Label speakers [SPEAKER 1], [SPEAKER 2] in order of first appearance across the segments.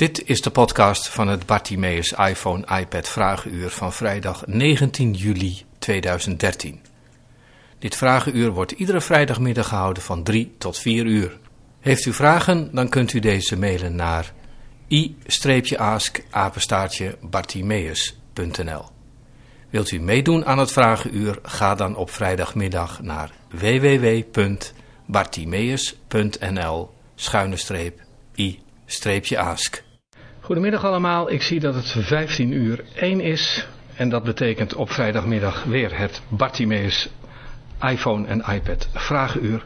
[SPEAKER 1] Dit is de podcast van het Bartimeus iPhone iPad Vragenuur van vrijdag 19 juli 2013. Dit vragenuur wordt iedere vrijdagmiddag gehouden van 3 tot 4 uur. Heeft u vragen, dan kunt u deze mailen naar i-ask-bartimeus.nl Wilt u meedoen aan het vragenuur, ga dan op vrijdagmiddag naar www.bartimeus.nl i-ask. Goedemiddag allemaal, ik zie dat het 15 uur 1 is en dat betekent op vrijdagmiddag weer het Bartimeus iPhone en iPad vragenuur.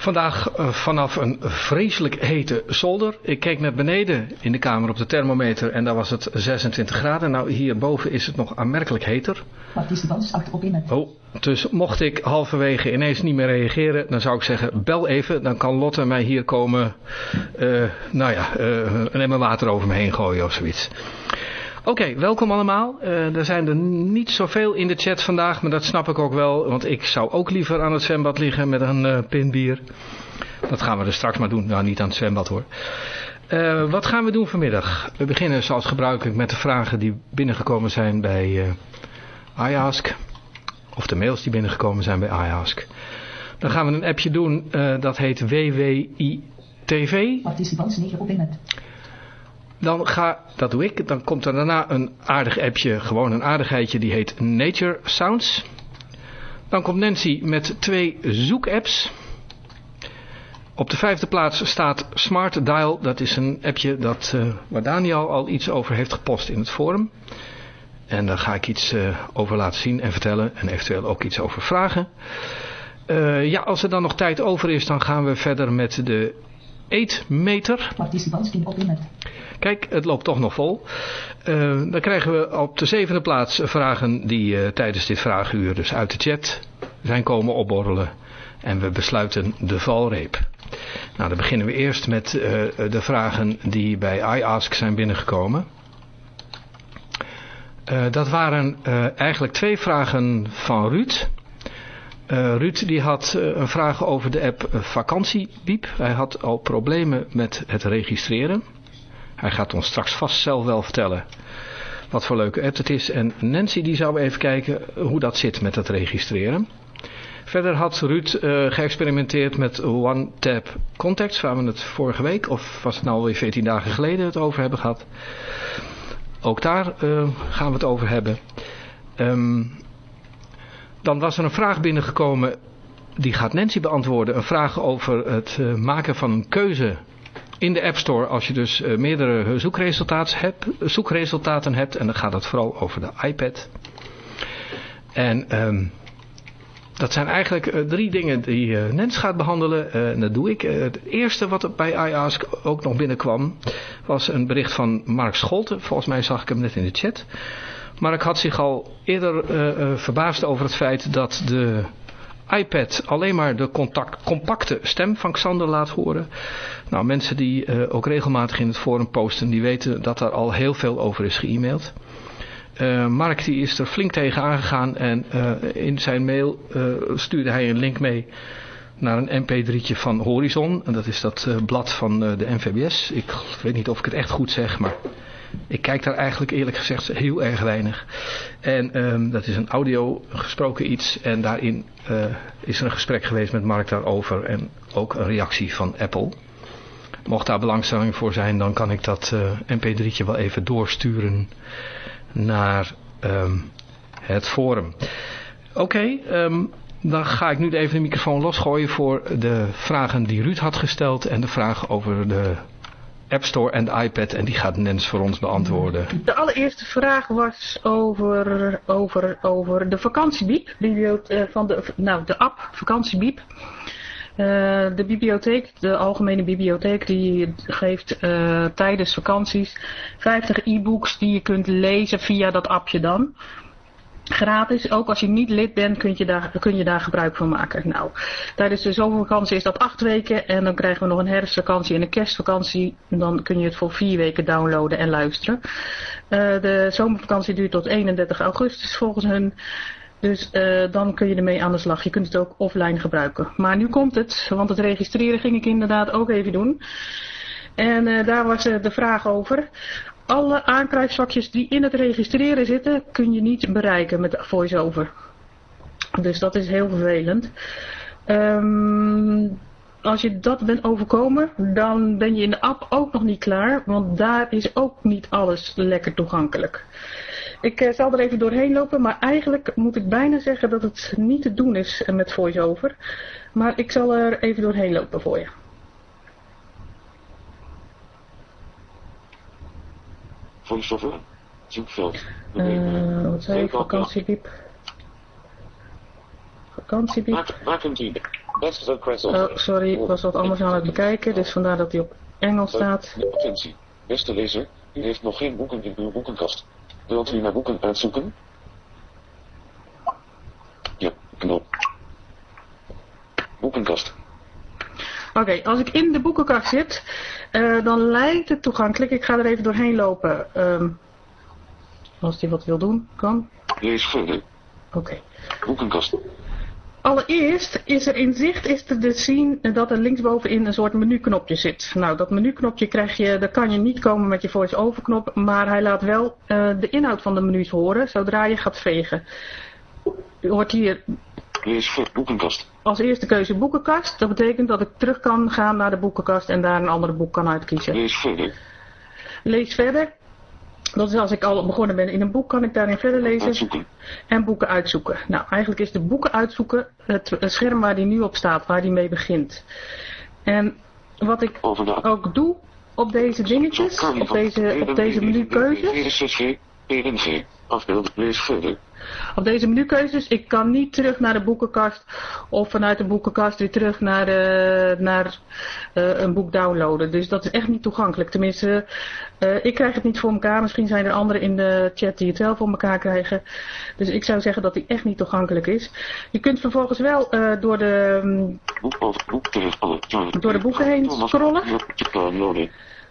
[SPEAKER 1] Vandaag uh, vanaf een vreselijk hete zolder. Ik keek naar beneden in de kamer op de thermometer en daar was het 26 graden. Nou, hierboven is het nog aanmerkelijk heter.
[SPEAKER 2] Participants achterop in het.
[SPEAKER 1] Oh, dus mocht ik halverwege ineens niet meer reageren, dan zou ik zeggen, bel even. Dan kan Lotte mij hier komen, uh, nou ja, uh, een emmer water over me heen gooien of zoiets. Oké, welkom allemaal. Uh, er zijn er niet zoveel in de chat vandaag, maar dat snap ik ook wel. Want ik zou ook liever aan het zwembad liggen met een uh, pin bier. Dat gaan we er straks maar doen. Nou, niet aan het zwembad hoor. Uh, wat gaan we doen vanmiddag? We beginnen zoals gebruikelijk met de vragen die binnengekomen zijn bij iAsk. Of de mails die binnengekomen zijn bij iAsk. Dan gaan we een appje doen, dat heet WWITV.
[SPEAKER 2] Participants 9 op in het.
[SPEAKER 1] Dan ga, dat doe ik, dan komt er daarna een aardig appje, gewoon een aardigheidje, die heet Nature Sounds. Dan komt Nancy met twee zoekapps. Op de vijfde plaats staat Smart Dial, dat is een appje dat, uh, waar Daniel al iets over heeft gepost in het forum. En daar ga ik iets uh, over laten zien en vertellen en eventueel ook iets over vragen. Uh, ja, als er dan nog tijd over is, dan gaan we verder met de eetmeter. Kijk, het loopt toch nog vol. Uh, dan krijgen we op de zevende plaats vragen die uh, tijdens dit vragenuur dus uit de chat zijn komen opborrelen. En we besluiten de valreep. Nou, dan beginnen we eerst met uh, de vragen die bij iAsk zijn binnengekomen. dat waren eigenlijk twee vragen van Ruud. Uh, Ruud die had uh, een vraag over de app uh, Vakantiebiep. Hij had al problemen met het registreren. Hij gaat ons straks vast zelf wel vertellen wat voor leuke app het is. En Nancy die zou even kijken hoe dat zit met het registreren. Verder had Ruud geëxperimenteerd met One Tap Contacts, waar we het vorige week, of was het nou alweer 14 dagen geleden, het over hebben gehad. Ook daar gaan we het over hebben. Um, dan was er een vraag binnengekomen, die gaat Nancy beantwoorden. Een vraag over het uh, maken van een keuze in de App Store als je dus uh, meerdere zoekresultaten hebt, zoekresultaten hebt. En dan gaat het vooral over de iPad. En um, dat zijn eigenlijk uh, drie dingen die Nens gaat behandelen. En dat doe ik. het eerste wat bij iAsk ook nog binnenkwam was een bericht van Mark Scholten. Volgens mij zag ik hem net in de chat. Mark had zich al eerder verbaasd over het feit dat de iPad alleen maar de contact, compacte stem van Xander laat horen. Nou, mensen die uh, ook regelmatig in het forum posten, die weten dat daar al heel veel over is ge-mailed. Uh, Mark die is er flink tegen aangegaan en in zijn mail stuurde hij een link mee naar een mp3'tje van Horizon. En dat is dat blad van de NVBS. Ik weet niet of ik het echt goed zeg, maar ik kijk daar eigenlijk eerlijk gezegd heel erg weinig. En um, dat is een audio gesproken iets. En daarin uh, is er een gesprek geweest met Mark daarover. En ook een reactie van Apple. Mocht daar belangstelling voor zijn, dan kan ik dat uh, mp3'tje wel even doorsturen naar um, het forum. Oké, um, dan ga ik nu even de microfoon losgooien voor de vragen die Ruud had gesteld. En de vraag over de App Store en de iPad en die gaat Nens voor ons beantwoorden.
[SPEAKER 3] De allereerste vraag was over, over, over de vakantiebiep, van de, nou, de app Vakantiebiep. Uh, de bibliotheek, de algemene bibliotheek, die geeft uh, tijdens vakanties 50 e-books die je kunt lezen via dat appje dan gratis. Ook als je niet lid bent, kun je daar, kun je daar gebruik van maken. Nou, tijdens de zomervakantie is dat acht weken. En dan krijgen we nog een herfstvakantie en een kerstvakantie. Dan kun je het voor vier weken downloaden en luisteren. Uh, de zomervakantie duurt tot 31 augustus volgens hun. Dus uh, dan kun je ermee aan de slag. Je kunt het ook offline gebruiken. Maar nu komt het, want het registreren ging ik inderdaad ook even doen. En eh, daar was eh, de vraag over. Alle aankruisvakjes die in het registreren zitten, kun je niet bereiken met VoiceOver. Dus dat is heel vervelend. Ehm, als je dat bent overkomen, dan ben je in de app ook nog niet klaar, want daar is ook niet alles lekker toegankelijk. Ik eh, zal er even doorheen lopen, maar eigenlijk moet ik bijna zeggen dat het niet te doen is met VoiceOver. Maar ik zal er even doorheen lopen voor je.
[SPEAKER 4] VoiceOver. Zoekveld.
[SPEAKER 3] Uh, wat zei ik? Vakantiebiep. Vakantiebiep.
[SPEAKER 4] Waar, waar kunt u... Best request
[SPEAKER 3] Oh, sorry, ik was wat anders aan het bekijken, dus vandaar dat hij op Engels staat.
[SPEAKER 4] Attentie. Beste lezer, u heeft nog geen boeken in uw boekenkast. Wilt u naar boeken uitzoeken? Ja, knop. Boekenkast.
[SPEAKER 3] Oké, als ik in de boekenkast zit, uh, dan lijkt het toegankelijk. Ik ga er even doorheen lopen. Um, als hij wat wil doen, kan.
[SPEAKER 4] Lees verder.
[SPEAKER 3] Oké. Okay.
[SPEAKER 4] Boekenkast.
[SPEAKER 3] Allereerst is er in zicht is te dus zien dat er linksbovenin een soort menuknopje zit. Nou, dat menuknopje krijg je, daar kan je niet komen met je voice-over knop, maar hij laat wel uh, de inhoud van de menus horen zodra je gaat vegen. Je hoort hier
[SPEAKER 4] Lees boekenkast.
[SPEAKER 3] Als eerste keuze boekenkast. Dat betekent dat ik terug kan gaan naar de boekenkast en daar een ander boek kan uitkiezen.
[SPEAKER 4] Lees verder.
[SPEAKER 3] Lees verder. Dat is als ik al begonnen ben in een boek, kan ik daarin verder lezen.
[SPEAKER 4] Uitzoeken.
[SPEAKER 3] En boeken uitzoeken. Nou, eigenlijk is de boeken uitzoeken het, het scherm waar die nu op staat, waar die mee begint. En wat ik ook doe op deze dingetjes, op deze, op deze.
[SPEAKER 4] PNG, afbeeld, lees verder.
[SPEAKER 3] Op deze menukeuzes, ik kan niet terug naar de boekenkast of vanuit de boekenkast weer terug naar, uh, naar uh, een boek downloaden. Dus dat is echt niet toegankelijk. Tenminste, uh, ik krijg het niet voor elkaar. Misschien zijn er anderen in de chat die het wel voor elkaar krijgen. Dus ik zou zeggen dat die echt niet toegankelijk is. Je kunt vervolgens wel door, de, door de boeken heen scrollen.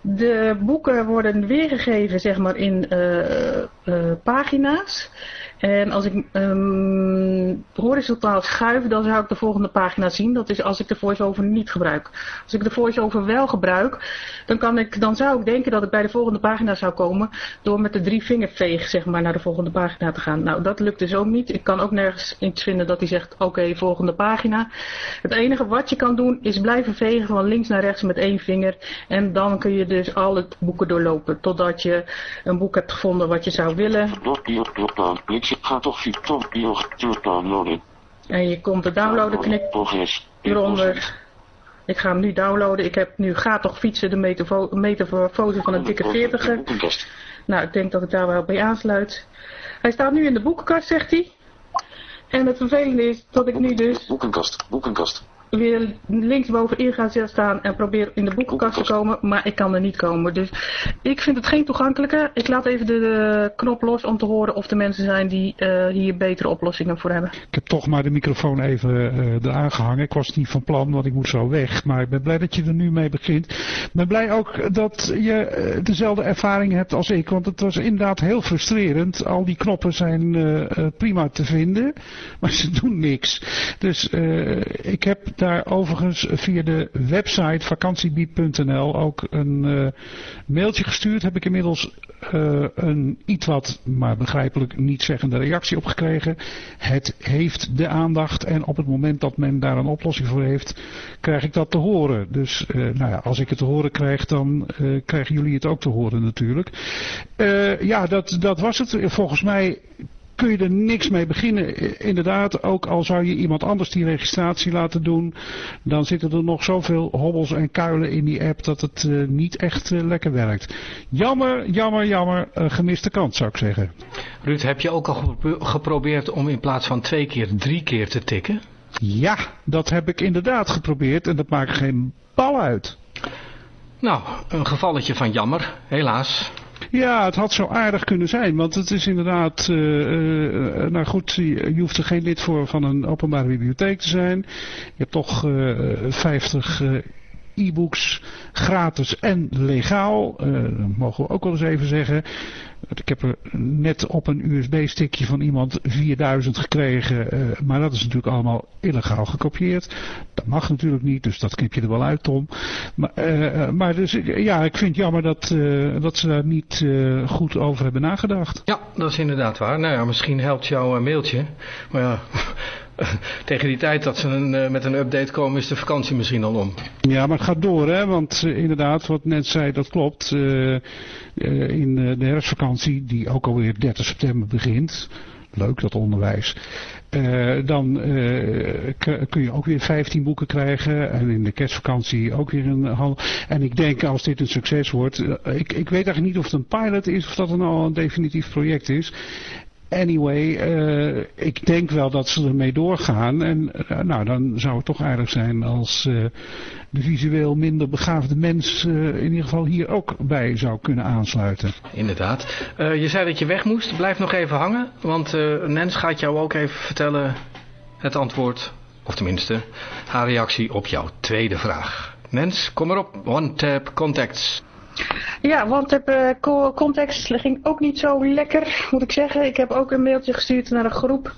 [SPEAKER 3] De boeken worden weergegeven zeg maar in uh, uh, pagina's. En als ik um, horizontaal schuif, dan zou ik de volgende pagina zien. Dat is als ik de voice-over niet gebruik. Als ik de voice-over wel gebruik, dan, kan ik, dan zou ik denken dat ik bij de volgende pagina zou komen. Door met de drie vingerveeg zeg maar, naar de volgende pagina te gaan. Nou, dat lukt dus ook niet. Ik kan ook nergens iets vinden dat hij zegt, oké, volgende pagina. Het enige wat je kan doen, is blijven vegen van links naar rechts met één vinger. En dan kun je dus al het boeken doorlopen. Totdat je een boek hebt gevonden wat je zou willen.
[SPEAKER 4] Ga toch downloaden.
[SPEAKER 3] En je komt de downloaden knip hieronder. Ik ga hem nu downloaden. Ik heb nu Ga toch fietsen, de metamorfose van een dikke veertiger. Nou, ik denk dat ik daar wel bij aansluit. Hij staat nu in de boekenkast, zegt hij. En het vervelende is dat ik nu dus...
[SPEAKER 4] Boekenkast, boekenkast
[SPEAKER 3] weer linksbovenin gaan staan en probeer in de boekenkast te komen, maar ik kan er niet komen. Dus ik vind het geen toegankelijke. Ik laat even de, knop los om te horen of er mensen zijn die uh, hier betere oplossingen voor hebben.
[SPEAKER 5] Ik heb toch maar de microfoon even uh, eraan gehangen. Ik was niet van plan, want ik moet zo weg. Maar ik ben blij dat je er nu mee begint. Ik ben blij ook dat je uh, dezelfde ervaring hebt als ik, want het was inderdaad heel frustrerend. Al die knoppen zijn prima te vinden, maar ze doen niks. Dus ik heb daar overigens via de website vakantiebiep.nl ook een uh, mailtje gestuurd. Heb ik inmiddels uh, een iets wat, maar begrijpelijk niet zeggende reactie op gekregen. Het heeft de aandacht en op het moment dat men daar een oplossing voor heeft, krijg ik dat te horen. Dus uh, nou ja, als ik het te horen krijg, dan krijgen jullie het ook te horen natuurlijk. ja, dat, dat was het. Volgens mij kun je er niks mee beginnen. Inderdaad, ook al zou je iemand anders die registratie laten doen, dan zitten er nog zoveel hobbels en kuilen in die app dat het uh, niet echt uh, lekker werkt. Jammer, jammer, jammer, uh, gemiste kans zou ik zeggen.
[SPEAKER 1] Ruud, heb je ook al geprobeerd om in plaats van twee keer drie keer te tikken?
[SPEAKER 5] Ja, dat heb ik inderdaad geprobeerd en dat maakt geen bal uit.
[SPEAKER 1] Nou, een gevalletje van jammer, helaas.
[SPEAKER 5] Ja, het had zo aardig kunnen zijn, want het is inderdaad, uh, nou goed, je hoeft er geen lid voor van een openbare bibliotheek te zijn. Je hebt toch uh, 50 e-books gratis en legaal, dat mogen we ook wel eens even zeggen. Ik heb er net op een USB-stickje van iemand 4000 gekregen. Uh, maar dat is natuurlijk allemaal illegaal gekopieerd. Dat mag natuurlijk niet, dus dat knip je er wel uit, Tom. Maar, uh, maar dus, ja, ik vind het jammer dat, uh, dat ze daar niet goed over hebben nagedacht.
[SPEAKER 1] Ja, dat is inderdaad waar. Nou ja, misschien helpt jouw mailtje. Maar ja, tegen die tijd dat ze een, met een update komen is de vakantie misschien al om.
[SPEAKER 5] Ja, maar het gaat door hè, want inderdaad wat net zei dat klopt. In de herfstvakantie die ook alweer 30 september begint. Leuk dat onderwijs. dan kun je ook weer 15 boeken krijgen. En in de kerstvakantie ook weer een half. En ik denk als dit een succes wordt. ik, ik weet eigenlijk niet of het een pilot is of dat het nou een definitief project is. Anyway, uh, ik denk wel dat ze ermee doorgaan. En uh, nou, dan zou het toch aardig zijn als uh, de visueel minder begaafde mens in ieder geval hier ook bij zou kunnen aansluiten.
[SPEAKER 1] Inderdaad. je zei dat je weg moest. Blijf nog even hangen. Want Nens gaat jou ook even vertellen het antwoord. Of tenminste, haar reactie op jouw tweede vraag. Nens, kom erop. One Tap Contacts.
[SPEAKER 3] Ja, want uh, context ging ook niet zo lekker, moet ik zeggen. Ik heb ook een mailtje gestuurd naar een groep.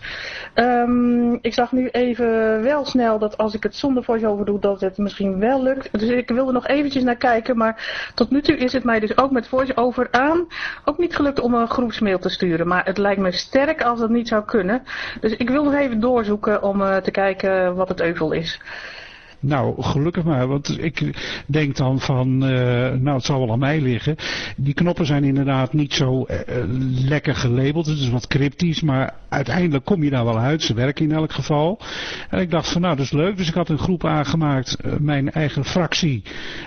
[SPEAKER 3] Um, ik zag nu even wel snel dat als ik het zonder voice-over doe, dat het misschien wel lukt. Dus ik wilde nog eventjes naar kijken, maar tot nu toe is het mij dus ook met voice-over aan ook niet gelukt om een groepsmail te sturen. Maar het lijkt me sterk als dat niet zou kunnen. Dus ik wil nog even doorzoeken om uh, te kijken wat het euvel is.
[SPEAKER 5] Nou, gelukkig maar, want ik denk dan van, uh, nou het zal wel aan mij liggen. Die knoppen zijn inderdaad niet zo uh, lekker gelabeld, het is wat cryptisch, maar uiteindelijk kom je daar wel uit. Ze werken in elk geval. En ik dacht van, nou dat is leuk, dus ik had een groep aangemaakt, mijn eigen fractie.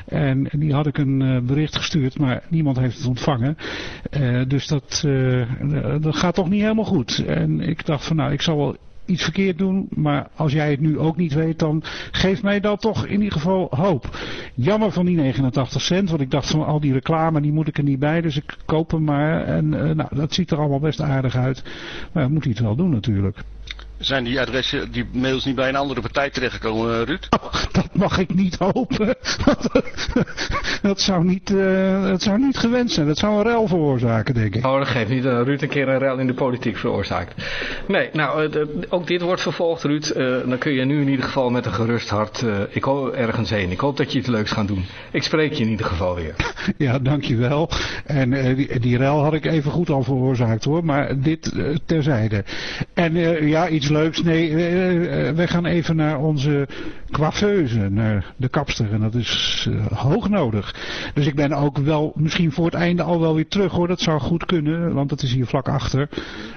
[SPEAKER 5] En die had ik een bericht gestuurd, maar niemand heeft het ontvangen. dus dat, dat gaat toch niet helemaal goed. En ik dacht van, nou ik zal wel iets verkeerd doen. Maar als jij het nu ook niet weet, dan geeft mij dat toch in ieder geval hoop. Jammer van die 89 cent, want ik dacht van al die reclame, die moet ik er niet bij. Dus ik koop hem maar. En uh, nou, dat ziet er allemaal best aardig uit. Maar moet hij het wel doen natuurlijk.
[SPEAKER 6] Zijn die adressen, die mails niet bij een andere partij terechtgekomen, eh, Ruud?
[SPEAKER 5] Oh, dat mag ik niet hopen. dat, zou niet, uh, dat zou niet gewenst zijn. Dat zou een rel veroorzaken, denk ik.
[SPEAKER 1] Oh, dat geeft niet. dat Ruud een keer een rel in de politiek veroorzaakt. Nee, nou, uh, ook dit wordt vervolgd, Ruud. dan kun je nu in ieder geval met een gerust hart ik hoop ergens heen. Ik hoop dat je iets leuks gaat doen. Ik spreek je in ieder geval weer.
[SPEAKER 5] ja, dankjewel. En die, die rel had ik even goed al veroorzaakt, hoor. Maar dit terzijde. En ja, iets leuks. Nee, uh, wij gaan even naar onze coiffeuse, naar de kapster. En dat is hoog nodig. Dus ik ben ook wel misschien voor het einde al wel weer terug hoor. Dat zou goed kunnen, want het is hier vlak achter.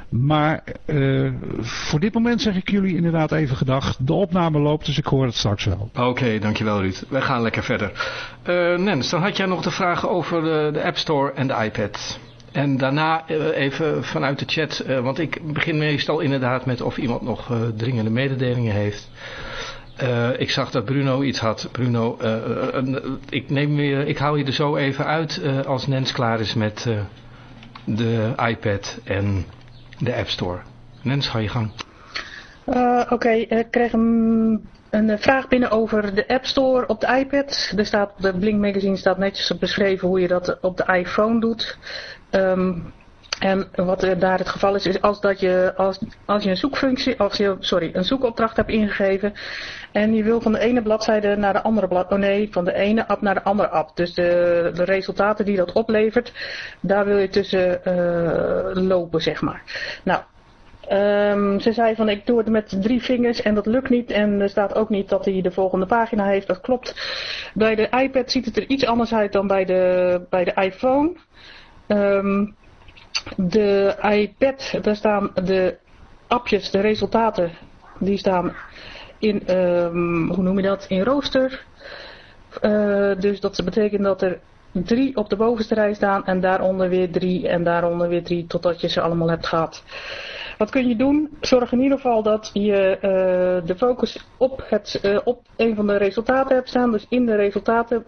[SPEAKER 5] Maar voor dit moment zeg ik jullie inderdaad even gedag. De opname loopt, dus ik hoor het straks wel.
[SPEAKER 1] Oké, dankjewel Ruud. Wij gaan lekker verder. Nens, dan had jij nog de vragen over de, de App Store en de iPad. En daarna uh, even vanuit de chat, uh, want ik begin meestal inderdaad met of iemand nog uh, dringende mededelingen heeft. ik zag dat Bruno iets had. Bruno, ik, neem weer, ik haal je er zo even uit als Nens klaar is met de iPad en de App Store. Nens, ga je gang.
[SPEAKER 3] Oké, ik kreeg een, een, vraag binnen over de App Store op de iPad. Er staat op de Blink Magazine staat netjes beschreven hoe je dat op de iPhone doet. Um, en wat er daar het geval is, is als, dat je, als, als je een zoekfunctie, als je, sorry, een zoekopdracht hebt ingegeven en je wil van de ene bladzijde naar de andere bladzijde, oh nee, van de ene app naar de andere app. Dus de, de resultaten die dat oplevert, daar wil je tussen uh, lopen, zeg maar. Nou, Um, ze zei van ik doe het met drie vingers en dat lukt niet. En er staat ook niet dat hij de volgende pagina heeft. Dat klopt. Bij de iPad ziet het er iets anders uit dan bij de, bij de iPhone. Um, de iPad, daar staan de appjes, de resultaten, die staan in, um, hoe noem je dat, in rooster. Uh, dus dat betekent dat er drie op de bovenste rij staan en daaronder weer drie en daaronder weer drie totdat je ze allemaal hebt gehad. Wat kun je doen? Zorg in ieder geval dat je uh, de focus op, het, uh, op een van de resultaten hebt staan. Dus in de resultaten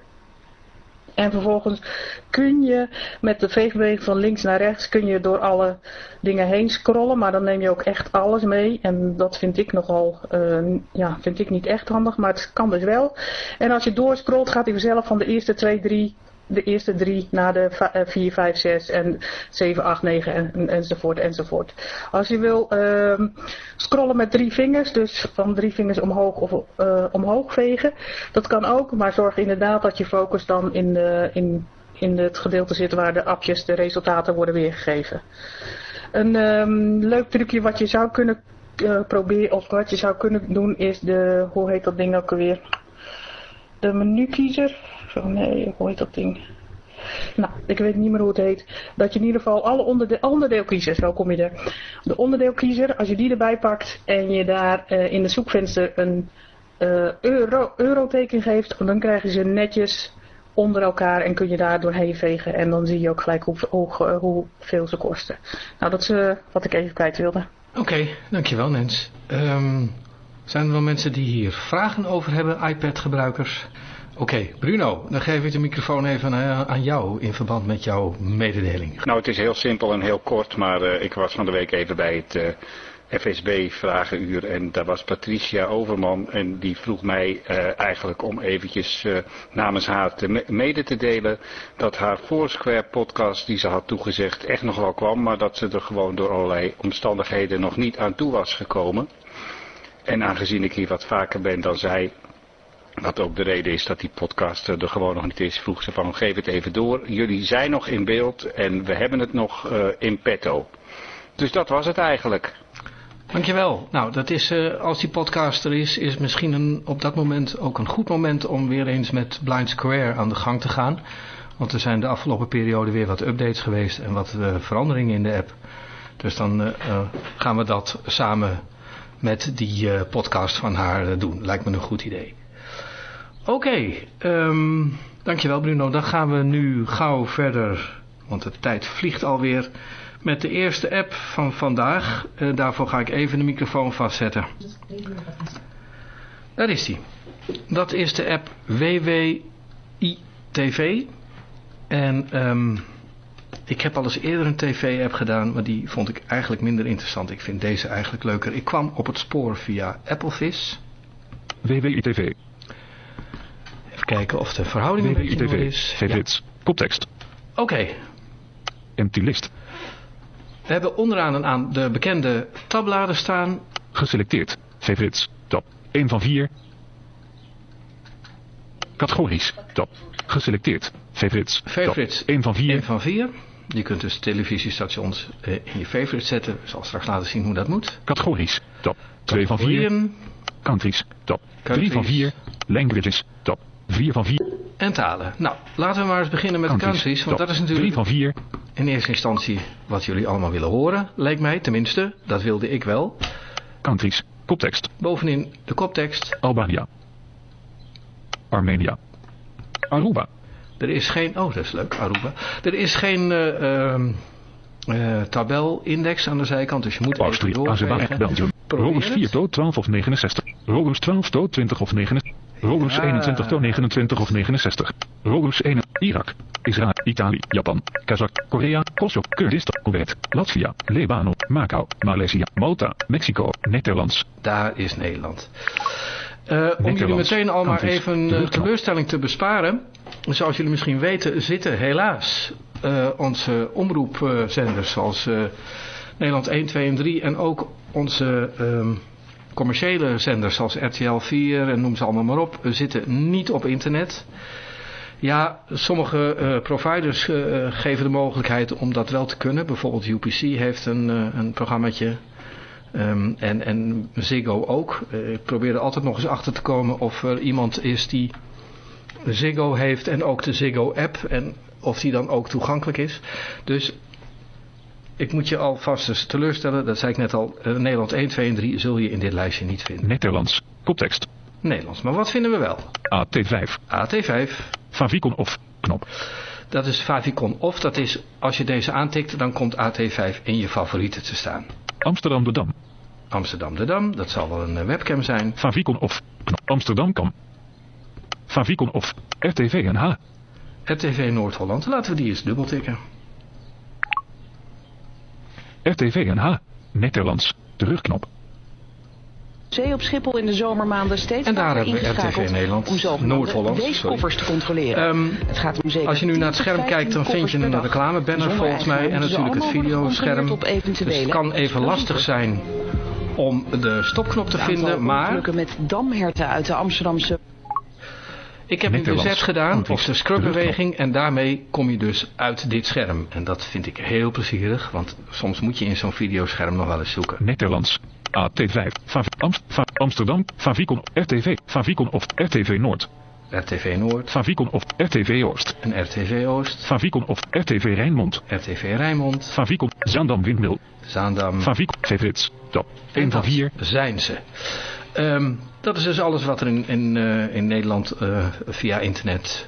[SPEAKER 3] en vervolgens kun je met de veegbeweging van links naar rechts kun je door alle dingen heen scrollen. Maar dan neem je ook echt alles mee. En dat vind ik nogal, uh, ja, vind ik niet echt handig. Maar het kan dus wel. En als je doorscrollt gaat hij vanzelf van de eerste twee, drie de eerste drie naar de 4, 5, 6 en 7, 8, 9 en, enzovoort enzovoort. Als je wil uh, scrollen met drie vingers, dus van drie vingers omhoog of uh, omhoog vegen, dat kan ook, maar zorg inderdaad dat je focus dan in, de, in, in het gedeelte zit waar de appjes, de resultaten worden weergegeven. Een um, leuk trucje wat je zou kunnen uh, proberen, of wat je zou kunnen doen is de, hoe heet dat ding ook alweer? De menukiezer. Zo, nee, hoe heet dat ding? Nou, ik weet niet meer hoe het heet. Dat je in ieder geval alle onderde onderdeelkiezers, zo kom je er. De onderdeelkiezer, als je die erbij pakt en je daar uh, in de zoekvenster een uh, euro, euroteken geeft, dan krijgen ze netjes onder elkaar en kun je daar doorheen vegen. En dan zie je ook gelijk hoe, hoe, hoeveel ze kosten. Nou, dat is wat ik even kwijt wilde.
[SPEAKER 1] Oké, dankjewel Nens. Um, zijn er wel mensen die hier vragen over hebben, iPad-gebruikers? Oké, Bruno, dan geef ik de microfoon even aan jou in verband met jouw mededeling.
[SPEAKER 7] Nou, het is heel simpel en heel kort, maar uh, ik was van de week even bij het uh, FSB-vragenuur en daar was Patricia Overman en die vroeg mij eigenlijk om eventjes namens haar te me mede te delen dat haar Foursquare-podcast die ze had toegezegd echt nog wel kwam, maar dat ze er gewoon door allerlei omstandigheden nog niet aan toe was gekomen. En aangezien ik hier wat vaker ben dan zij, wat ook de reden is dat die podcast er gewoon nog niet is, vroeg ze van geef het even door. Jullie zijn nog in beeld en we hebben het nog uh, in petto. Dus dat was het eigenlijk.
[SPEAKER 1] Dankjewel. Nou, dat is, uh, als die podcast er is, is misschien een, op dat moment ook een goed moment om weer eens met Blind Square aan de gang te gaan. Want er zijn de afgelopen periode weer wat updates geweest en wat veranderingen in de app. Dus dan gaan we dat samen met die podcast van haar doen. Lijkt me een goed idee. Oké, okay, um, dankjewel Bruno. Dan gaan we nu gauw verder, want de tijd vliegt alweer, met de eerste app van vandaag. Uh, daarvoor ga ik even de microfoon vastzetten. Daar is die. Dat is de app WWITV. En... Um, ik heb al eens eerder een tv-app gedaan, maar die vond ik eigenlijk minder interessant. Ik vind deze eigenlijk leuker. Ik kwam op het spoor via Applevis.
[SPEAKER 8] WWITV.
[SPEAKER 1] Kijken of de verhouding een beetje
[SPEAKER 8] WWITV.
[SPEAKER 1] is.
[SPEAKER 8] Ja. Koptekst.
[SPEAKER 1] Oké. Okay.
[SPEAKER 8] Empty list.
[SPEAKER 1] We hebben onderaan aan de bekende tabbladen staan.
[SPEAKER 8] Geselecteerd. Favorites. Tab 1 van 4. Categorisch. Tab. Geselecteerd. Favorites.
[SPEAKER 1] Favorites.
[SPEAKER 8] 1 van 4.
[SPEAKER 1] 1 van 4. Je kunt dus televisiestations uh, in je favorites zetten. Ik zal straks laten zien hoe dat moet.
[SPEAKER 8] Categorisch. Top 2 van 4. Countries. Top 3 van 4. Languages. Top 4 van 4.
[SPEAKER 1] En talen. Nou, laten we maar eens beginnen met countries. countries want dat is natuurlijk
[SPEAKER 8] 3 van 4.
[SPEAKER 1] in eerste instantie wat jullie allemaal willen horen. Lijkt mij, tenminste. Dat wilde ik wel.
[SPEAKER 8] Countries. Koptekst.
[SPEAKER 1] Bovenin de koptekst.
[SPEAKER 8] Albania. Armenia. Aruba.
[SPEAKER 1] Er is geen, oh dat is leuk, Aruba. Er is geen uh, uh, tabelindex aan de zijkant, dus je moet
[SPEAKER 8] Austria,
[SPEAKER 1] even
[SPEAKER 8] Belgium. Rolls 4 tot 12 of 69. Rolls 12 tot 20 of 69. Rolls ja. 21 tot 29 of 69. Rolls 1, Irak. Israël, Italië, Japan, Kazakh, Korea, Kosovo, Kurdistan, Kuwait, Latvia, Lebanon, Macau, Maleisië, Malta, Mexico, Nederlands.
[SPEAKER 1] Daar is Nederland. Uh, om jullie meteen al maar even uh, teleurstelling te besparen. Zoals jullie misschien weten zitten helaas uh, onze omroepzenders zoals Nederland 1, 2 en 3 en ook onze um, commerciële zenders zoals RTL 4 en noem ze allemaal maar op, zitten niet op internet. Ja, sommige uh, providers uh, geven de mogelijkheid om dat wel te kunnen. Bijvoorbeeld UPC heeft een, uh, een programmaatje Um, en, en Ziggo ook. Ik probeer er altijd nog eens achter te komen of er iemand is die Ziggo heeft en ook de Ziggo app. En of die dan ook toegankelijk is. Dus ik moet je alvast eens teleurstellen. Dat zei ik net al. Uh, Nederland 1, 2 en 3 zul je in dit lijstje niet vinden.
[SPEAKER 8] Nederlands. Koptekst.
[SPEAKER 1] Nederlands. Maar wat vinden we wel?
[SPEAKER 8] AT5.
[SPEAKER 1] AT5.
[SPEAKER 8] Favicon of knop.
[SPEAKER 1] Dat is Favicon of. Dat is als je deze aantikt dan komt AT5 in je favorieten te staan.
[SPEAKER 8] Amsterdam de Dam.
[SPEAKER 1] Amsterdam de Dam, dat zal wel een webcam zijn.
[SPEAKER 8] Favicon of Amsterdam kan. Favicon of RTV NH.
[SPEAKER 1] RTV Noord-Holland, laten we die eens dubbeltikken.
[SPEAKER 8] RTV NH, Nederlands, terugknop.
[SPEAKER 9] Zee op Schiphol in de zomermaanden steeds
[SPEAKER 1] En daar hebben we
[SPEAKER 9] ingeschakeld
[SPEAKER 1] RTV Nederland, Noord-Holland,
[SPEAKER 9] weeskoffers te controleren.
[SPEAKER 1] Ehm,
[SPEAKER 9] het gaat om zeker
[SPEAKER 1] Als je nu naar het
[SPEAKER 9] 10
[SPEAKER 1] scherm kijkt, dan
[SPEAKER 9] 15
[SPEAKER 1] vind je een
[SPEAKER 9] koffers
[SPEAKER 1] reclamebanner volgens mij en natuurlijk het videoscherm.
[SPEAKER 9] op
[SPEAKER 1] Dus het kan even lastig zijn om de stopknop te vinden, maar
[SPEAKER 9] met damherten uit de Amsterdamse
[SPEAKER 1] ik heb een reset gedaan op de scrubbeweging en daarmee kom je dus uit dit scherm. En dat vind ik heel plezierig, want soms moet je in zo'n videoscherm nog wel eens zoeken.
[SPEAKER 8] Nederlands. AT5. Fav Amst Fa Amsterdam. Favicon. RTV. Favicon of RTV Noord.
[SPEAKER 1] RTV Noord
[SPEAKER 8] Favicon of RTV Oost.
[SPEAKER 1] en RTV Oost,
[SPEAKER 8] Favicon of RTV Rijnmond.
[SPEAKER 1] RTV Rijnmond,
[SPEAKER 8] Favicon. Zaandam Windmil.
[SPEAKER 1] Zaandam.
[SPEAKER 8] Favicon. Favorits. Top.
[SPEAKER 1] En
[SPEAKER 8] 1 van
[SPEAKER 1] dat
[SPEAKER 8] 4.
[SPEAKER 1] zijn ze. Ehm, dat is dus alles wat er in, in, eh, in Nederland eh, via internet,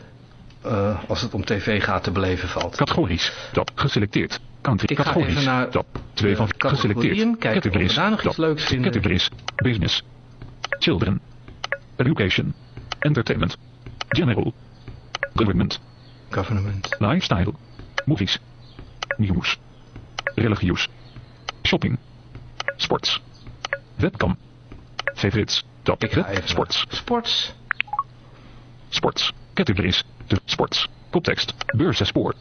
[SPEAKER 1] eh, als het om tv gaat, te beleven valt.
[SPEAKER 8] Categorisch. Top. Geselecteerd. Country.
[SPEAKER 1] Ik ga even naar
[SPEAKER 8] Top. 2 van
[SPEAKER 1] de
[SPEAKER 8] 4. Geselecteerd.
[SPEAKER 1] kijken of we daar nog iets leuks vinden.
[SPEAKER 8] Categories. Business. Children. Education. Entertainment. General. Government.
[SPEAKER 1] Government.
[SPEAKER 8] Lifestyle. Movies. Nieuws. Religieus. Shopping. Sports. Webcam. Favorites. Top.
[SPEAKER 1] Ik even
[SPEAKER 8] Sports.
[SPEAKER 1] Sports.
[SPEAKER 8] Sports. Categories. De sports. Koptekst. Beurs en spoor.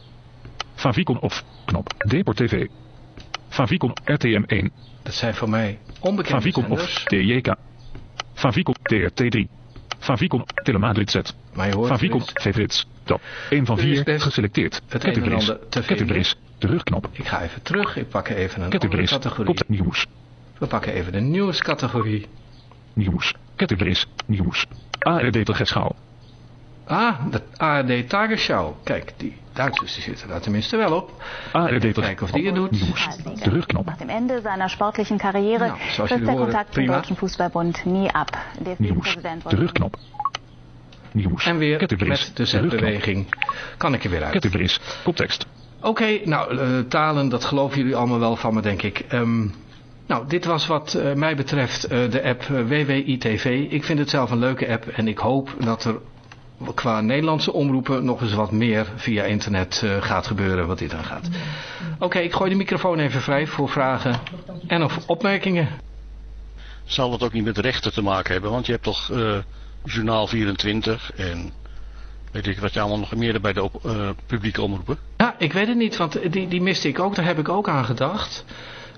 [SPEAKER 8] Favicon of. Knop. Deport TV. Favicon RTM1.
[SPEAKER 1] Dat zijn voor mij onbekende
[SPEAKER 8] Favicon of. TJK. Favicon TRT3. Favicon Telemadrid Z.
[SPEAKER 1] Maar je hoort
[SPEAKER 8] Favicon Favorites. Top. 1 van
[SPEAKER 1] Er is
[SPEAKER 8] 4
[SPEAKER 1] best
[SPEAKER 8] geselecteerd.
[SPEAKER 1] het
[SPEAKER 8] Categories. Categories. Terugknop.
[SPEAKER 1] ik ga even terug. Ik pak even een
[SPEAKER 8] Categories.
[SPEAKER 1] categorie.
[SPEAKER 8] Koptekst nieuws.
[SPEAKER 1] We pakken even de nieuwscategorie.
[SPEAKER 8] Nieuws. Categories. Nieuws. ARD Tergeschouw.
[SPEAKER 1] Ah, de ARD Tagesschau. Kijk, die Duitsers die zitten daar tenminste wel op.
[SPEAKER 8] ARD
[SPEAKER 1] kijken of die het doet.
[SPEAKER 8] Nieuws. Terugknop.
[SPEAKER 10] Nach dem Ende seiner sportlichen Karriere
[SPEAKER 1] Nou, zoals jullie
[SPEAKER 10] der Kontakt
[SPEAKER 1] prima.
[SPEAKER 10] Deutschen Fußballbund nie ab.
[SPEAKER 8] Nieuws. Terugknop. Nieuws.
[SPEAKER 1] En weer
[SPEAKER 8] Categories.
[SPEAKER 1] met de zetbeweging kan ik er weer uit.
[SPEAKER 8] Categories. Koptekst.
[SPEAKER 1] Oké, nou, eh, talen, dat geloven jullie allemaal wel van me, denk ik. Ehm, nou, dit was wat eh, mij betreft eh, de app eh, WWITV. Ik vind het zelf een leuke app en ik hoop dat er qua Nederlandse omroepen nog eens wat meer via internet gaat gebeuren wat dit aangaat. Oké, ik gooi de microfoon even vrij voor vragen en of opmerkingen.
[SPEAKER 6] Zal het ook niet met rechten te maken hebben? Want je hebt toch Journaal 24 en weet ik wat je allemaal nog meer bij de op- publieke omroepen.
[SPEAKER 1] Ja, ik weet het niet, want die, die miste ik ook. Daar heb ik ook aan gedacht.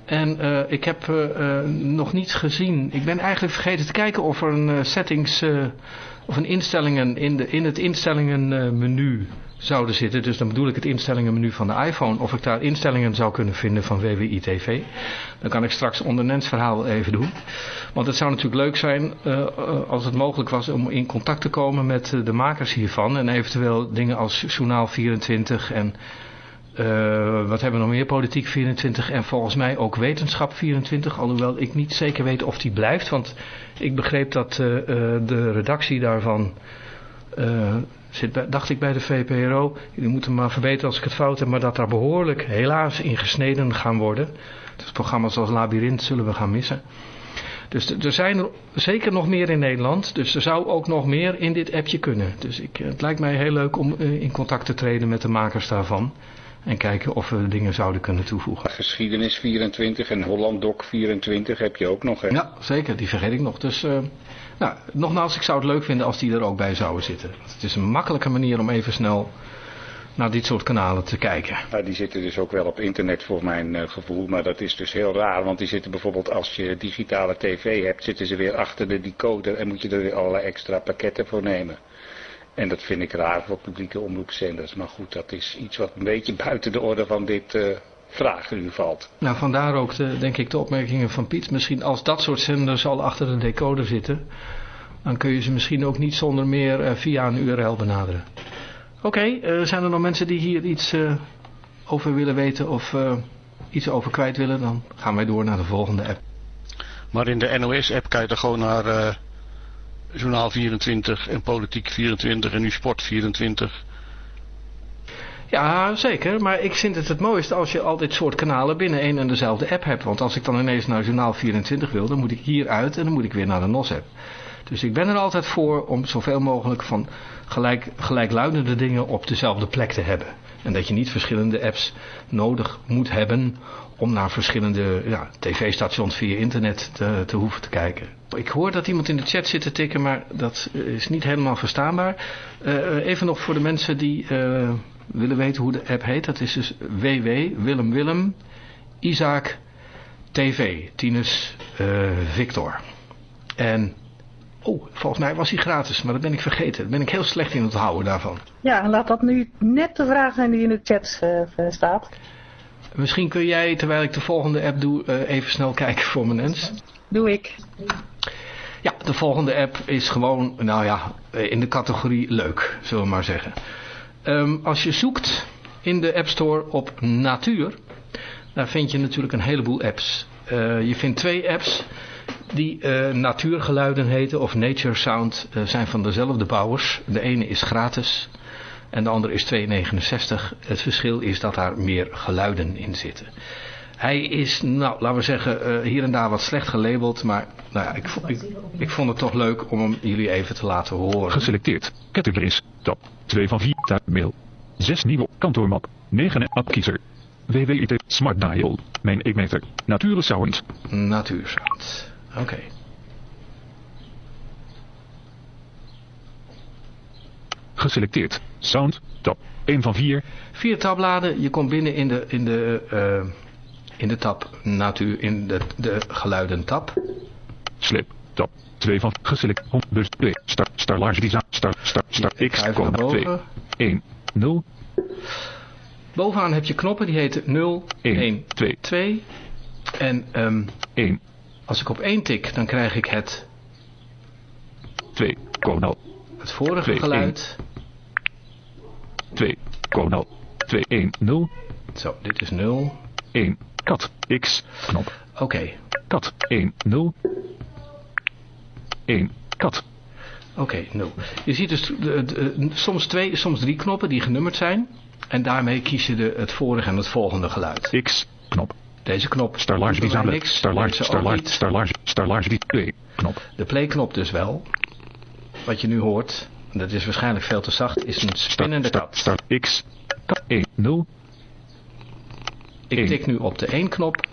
[SPEAKER 1] En eh, ik heb eh, eh, nog niets gezien. Ik ben eigenlijk vergeten te kijken of er een settings of een instellingen in, de, in het instellingenmenu zouden zitten. Dus dan bedoel ik het instellingenmenu van de iPhone. Of ik daar instellingen zou kunnen vinden van WWI-TV. Dan kan ik straks onder Nens verhaal even doen. Want het zou natuurlijk leuk zijn als het mogelijk was om in contact te komen met de makers hiervan. En eventueel dingen als Journaal 24 en eh, wat hebben we nog meer? Politiek 24 en volgens mij ook Wetenschap 24. Alhoewel ik niet zeker weet of die blijft. Want ik begreep dat eh, eh, de redactie daarvan zit, dacht ik bij de VPRO. Jullie moeten maar verbeteren als ik het fout heb. Maar dat daar behoorlijk helaas in gesneden gaan worden. Dus programma's als Labyrinth zullen we gaan missen. Dus er zijn er zeker nog meer in Nederland. Dus er zou ook nog meer in dit appje kunnen. Dus ik, het lijkt mij heel leuk om in contact te treden met de makers daarvan. En kijken of we dingen zouden kunnen toevoegen.
[SPEAKER 7] Geschiedenis 24 en Holland Doc 24 heb je ook nog. Hè?
[SPEAKER 1] Ja, zeker. Die vergeet ik nog. Dus uh, nou, nogmaals, ik zou het leuk vinden als die er ook bij zouden zitten. Het is een makkelijke manier om even snel naar dit soort kanalen te kijken.
[SPEAKER 7] Ja, die zitten dus ook wel op internet voor mijn uh, gevoel. Maar dat is dus heel raar. Want die zitten bijvoorbeeld als je digitale tv hebt, zitten ze weer achter de decoder. En moet je er weer allerlei extra pakketten voor nemen. En dat vind ik raar voor publieke omroepzenders. Maar goed, dat is iets wat een beetje buiten de orde van dit uh, vraaguur valt.
[SPEAKER 1] Nou, vandaar ook de, denk ik de opmerkingen van Piet. Misschien als dat soort zenders al achter de decoder zitten... dan kun je ze misschien ook niet zonder meer uh, via een URL benaderen. Oké, okay, uh, zijn er nog mensen die hier iets uh, over willen weten of iets over kwijt willen? Dan gaan wij door naar de volgende app.
[SPEAKER 6] Maar in de NOS-app kan je er gewoon naar uh, Journaal 24 en Politiek 24 en nu Sport 24.
[SPEAKER 1] Ja, zeker. Maar ik vind het het mooiste als je al dit soort kanalen binnen één en dezelfde app hebt. Want als ik dan ineens naar Journaal 24 wil, dan moet ik hier uit en dan moet ik weer naar de NOS-app. Dus ik ben er altijd voor om zoveel mogelijk van gelijk, gelijkluidende dingen op dezelfde plek te hebben. En dat je niet verschillende apps nodig moet hebben om naar verschillende ja, tv-stations via internet te, te hoeven te kijken. Ik hoor dat iemand in de chat zit te tikken, maar dat is niet helemaal verstaanbaar. Uh, even nog voor de mensen die uh, willen weten hoe de app heet. Dat is dus www Willem Willem Isaac TV, Tinus uh, Victor. En, oh, volgens mij was hij gratis, maar dat ben ik vergeten. Daar ben ik heel slecht in het houden daarvan.
[SPEAKER 3] Ja, en laat dat nu net de vraag zijn die in de chat staat.
[SPEAKER 1] Misschien kun jij, terwijl ik de volgende app doe, even snel kijken voor mijn ens.
[SPEAKER 3] Doe ik.
[SPEAKER 1] Ja, de volgende app is gewoon, nou ja, in de categorie leuk, zullen we maar zeggen. Um, als je zoekt in de App Store op natuur, daar vind je natuurlijk een heleboel apps. Uh, je vindt twee apps die uh, natuurgeluiden heten of nature sound uh, zijn van dezelfde bouwers. De ene is gratis en de andere is 2,69. Het verschil is dat daar meer geluiden in zitten. Hij is, nou, laten we zeggen, uh, hier en daar wat slecht gelabeld, maar nou ja, ik, ik, ik, vond het toch leuk om hem jullie even te laten horen.
[SPEAKER 8] Geselecteerd. Categories. Top. 2 van 4. Mail. 6 nieuwe. Kantoormap. 9 appkiezer. WWIT. Smart Dial. Mijn e-meter. Natuursound.
[SPEAKER 1] Natuursound. Oké. Okay.
[SPEAKER 8] Geselecteerd. Sound. Tab. 1 van 4.
[SPEAKER 1] Vier tabbladen. Je komt binnen in de, in de, uh, in de tab natuur, in de, de geluiden tab.
[SPEAKER 8] Slip. Tab. 2 van geselect. Dus 2. Start. Star large design. Start. Start. Start. X. 2. 1. 0.
[SPEAKER 1] Bovenaan heb je knoppen die heten 0, 1, 1 2. 2. En um,
[SPEAKER 8] 1.
[SPEAKER 1] Als ik op 1 tik, dan krijg ik het
[SPEAKER 8] 2, konal.
[SPEAKER 1] Het vorige 2, geluid.
[SPEAKER 8] 2, konal. 2, 1, 0.
[SPEAKER 1] Zo, dit is 0.
[SPEAKER 8] 1, kat, x, knop.
[SPEAKER 1] Oké. Okay.
[SPEAKER 8] Kat, 1, 0. 1, kat.
[SPEAKER 1] Oké, okay, 0. Je ziet dus de, soms twee, soms drie knoppen die genummerd zijn. En daarmee kies je de, het vorige en het volgende geluid.
[SPEAKER 8] X, knop.
[SPEAKER 1] Deze knop.
[SPEAKER 8] Star Large Design. Star Large, Star Large, Star Large, Star Large Play knop.
[SPEAKER 1] De play knop dus wel. Wat je nu hoort, dat is waarschijnlijk veel te zacht, is een spinnende kat.
[SPEAKER 8] Start X, 1, 0.
[SPEAKER 1] Ik 1. tik nu op de 1 knop.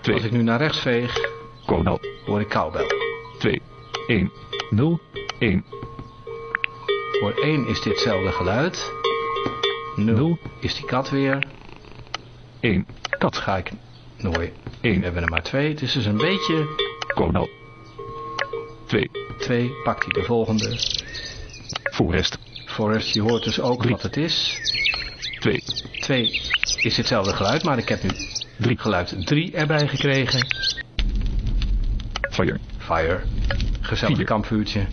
[SPEAKER 8] 2.
[SPEAKER 1] Als ik nu naar rechts veeg,
[SPEAKER 8] Konal.
[SPEAKER 1] hoor ik cowbell.
[SPEAKER 8] 2, 1, 0, 1.
[SPEAKER 1] Voor 1 is ditzelfde geluid. 0, 0. is die kat weer.
[SPEAKER 8] 1. Kat.
[SPEAKER 1] Ga ik nooit.
[SPEAKER 8] 1.
[SPEAKER 1] We hebben er maar 2. Het is dus een beetje...
[SPEAKER 8] Konal. 2.
[SPEAKER 1] 2. Pakt hij de volgende.
[SPEAKER 8] Forest.
[SPEAKER 1] Forest. Je hoort dus ook wat het is.
[SPEAKER 8] 2.
[SPEAKER 1] 2 is hetzelfde geluid, maar ik heb nu
[SPEAKER 8] Drie.
[SPEAKER 1] geluid 3 erbij gekregen.
[SPEAKER 8] Fire.
[SPEAKER 1] Fire. Gezellig
[SPEAKER 8] Vier.
[SPEAKER 1] kampvuurtje.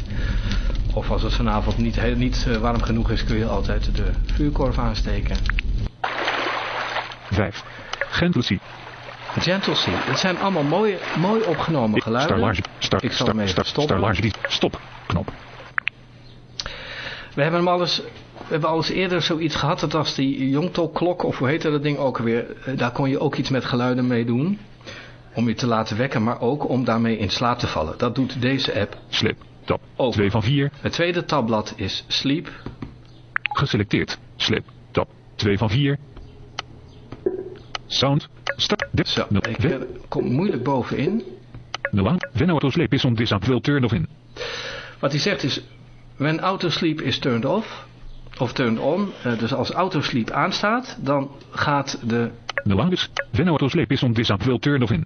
[SPEAKER 1] Of als het vanavond niet, heel, niet uh, warm genoeg is, kun je altijd de vuurkorf aansteken.
[SPEAKER 8] 5. Gentlesea.
[SPEAKER 1] Gentle Sea. Het zijn allemaal mooi, mooi opgenomen geluiden.
[SPEAKER 8] Star Large. Start.
[SPEAKER 1] Ik zal hem even stoppen.
[SPEAKER 8] Star Large. Stop. Knop.
[SPEAKER 1] We hebben hem alles, we hebben alles eerder zoiets gehad. Dat was die Jongtok-klok, of hoe heette dat ding ook weer. Daar kon je ook iets met geluiden mee doen. Om je te laten wekken, maar ook om daarmee in slaap te vallen. Dat doet deze app.
[SPEAKER 8] Slip. Tab.
[SPEAKER 1] Ook.
[SPEAKER 8] 2 van 4.
[SPEAKER 1] Het tweede tabblad is Sleep.
[SPEAKER 8] Geselecteerd. Slip. Tab. 2 van 4. Sound. Start. Dit.
[SPEAKER 1] Zo, ik uh, kom moeilijk bovenin.
[SPEAKER 8] Lang. When auto sleep is on this app will turn off in.
[SPEAKER 1] Wat hij zegt is, when auto sleep is turned off, of turned on, uh, dus als auto sleep aanstaat, dan gaat de...
[SPEAKER 8] De lang is, when auto sleep is on this app will turn off in.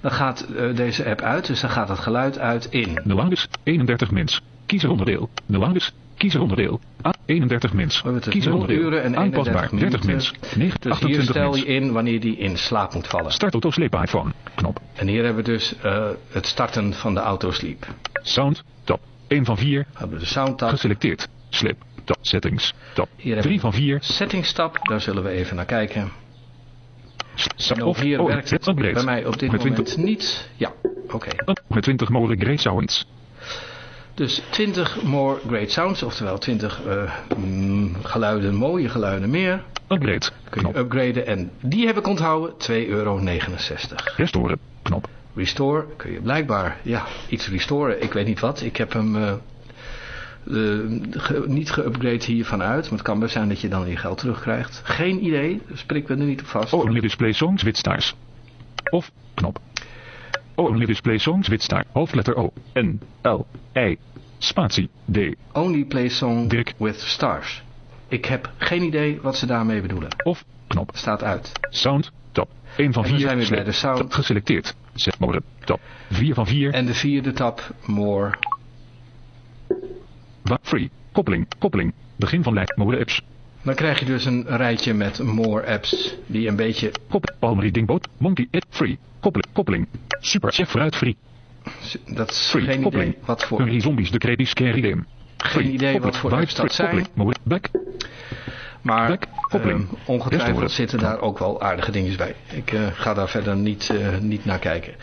[SPEAKER 1] Dan gaat uh, deze app uit, dus dan gaat het geluid uit in.
[SPEAKER 8] De lang is, 31 mins. Kiezeronderdeel. De lang is, kiezeronderdeel. A 31 mins.
[SPEAKER 1] Kiezeronderdeel. uren en
[SPEAKER 8] Aanpasbaar 30 mins. 9,
[SPEAKER 1] dus
[SPEAKER 8] 28
[SPEAKER 1] hier stel je in wanneer die in slaap moet vallen.
[SPEAKER 8] Start auto sleep iPhone. Knop.
[SPEAKER 1] En hier hebben we dus uh, het starten van de autosleep.
[SPEAKER 8] Sound. Tab. 1 van 4.
[SPEAKER 1] We hebben de sound tab.
[SPEAKER 8] Geselecteerd. Slip. Tab. Settings. Tab.
[SPEAKER 1] Hier
[SPEAKER 8] 3 van 4.
[SPEAKER 1] Settings tab. Daar zullen we even naar kijken.
[SPEAKER 8] Start
[SPEAKER 1] of hier werkt het bij mij op dit
[SPEAKER 8] Met
[SPEAKER 1] moment
[SPEAKER 8] 20.
[SPEAKER 1] niet. Ja, oké.
[SPEAKER 8] Met 20 mogelijke great sounds.
[SPEAKER 1] Dus 20 more great sounds, oftewel 20 uh, mm, geluiden, mooie geluiden meer.
[SPEAKER 8] Upgrade.
[SPEAKER 1] Kun je
[SPEAKER 8] Knop.
[SPEAKER 1] upgraden en die heb ik onthouden, 2,69 euro.
[SPEAKER 8] Restoren. Knop.
[SPEAKER 1] Restore kun je blijkbaar, ja, iets restoren. Ik weet niet wat. Ik heb hem uh, ge- niet geüpgrade hiervan uit. Maar het kan best zijn dat je dan je geld terugkrijgt. Geen idee, prik er niet op vast.
[SPEAKER 8] Only display songs with stars. Of knop. Only display songs with star. Hoofdletter O. N. L. I. Spatie. D.
[SPEAKER 1] Only play song with stars. Ik heb geen idee wat ze daarmee bedoelen.
[SPEAKER 8] Of knop.
[SPEAKER 1] Staat uit.
[SPEAKER 8] Sound. Top. 1 van
[SPEAKER 1] En we
[SPEAKER 8] 4.
[SPEAKER 1] zijn weer bij de sound.
[SPEAKER 8] Geselecteerd. 6 mode. Top. 4 van 4.
[SPEAKER 1] En de vierde tab, more.
[SPEAKER 8] Free. Koppeling. Koppeling. Begin van lijst. Mode apps.
[SPEAKER 1] Dan krijg je dus een rijtje met more apps die een beetje...
[SPEAKER 8] Kop. Dingboot. Monkey. It. Free. Koppeling. Koppeling. Super Chef Fruit Free.
[SPEAKER 1] Dat is
[SPEAKER 8] Free.
[SPEAKER 1] geen
[SPEAKER 8] Koppeling.
[SPEAKER 1] idee wat voor...
[SPEAKER 8] Hurry Zombies. De Credit Scary Game.
[SPEAKER 1] Geen idee wat voor apps dat zijn.
[SPEAKER 8] Back.
[SPEAKER 1] Maar ehm, ongetwijfeld zitten daar ook wel aardige dingetjes bij. Ik eh, ga daar verder niet, eh, niet naar kijken.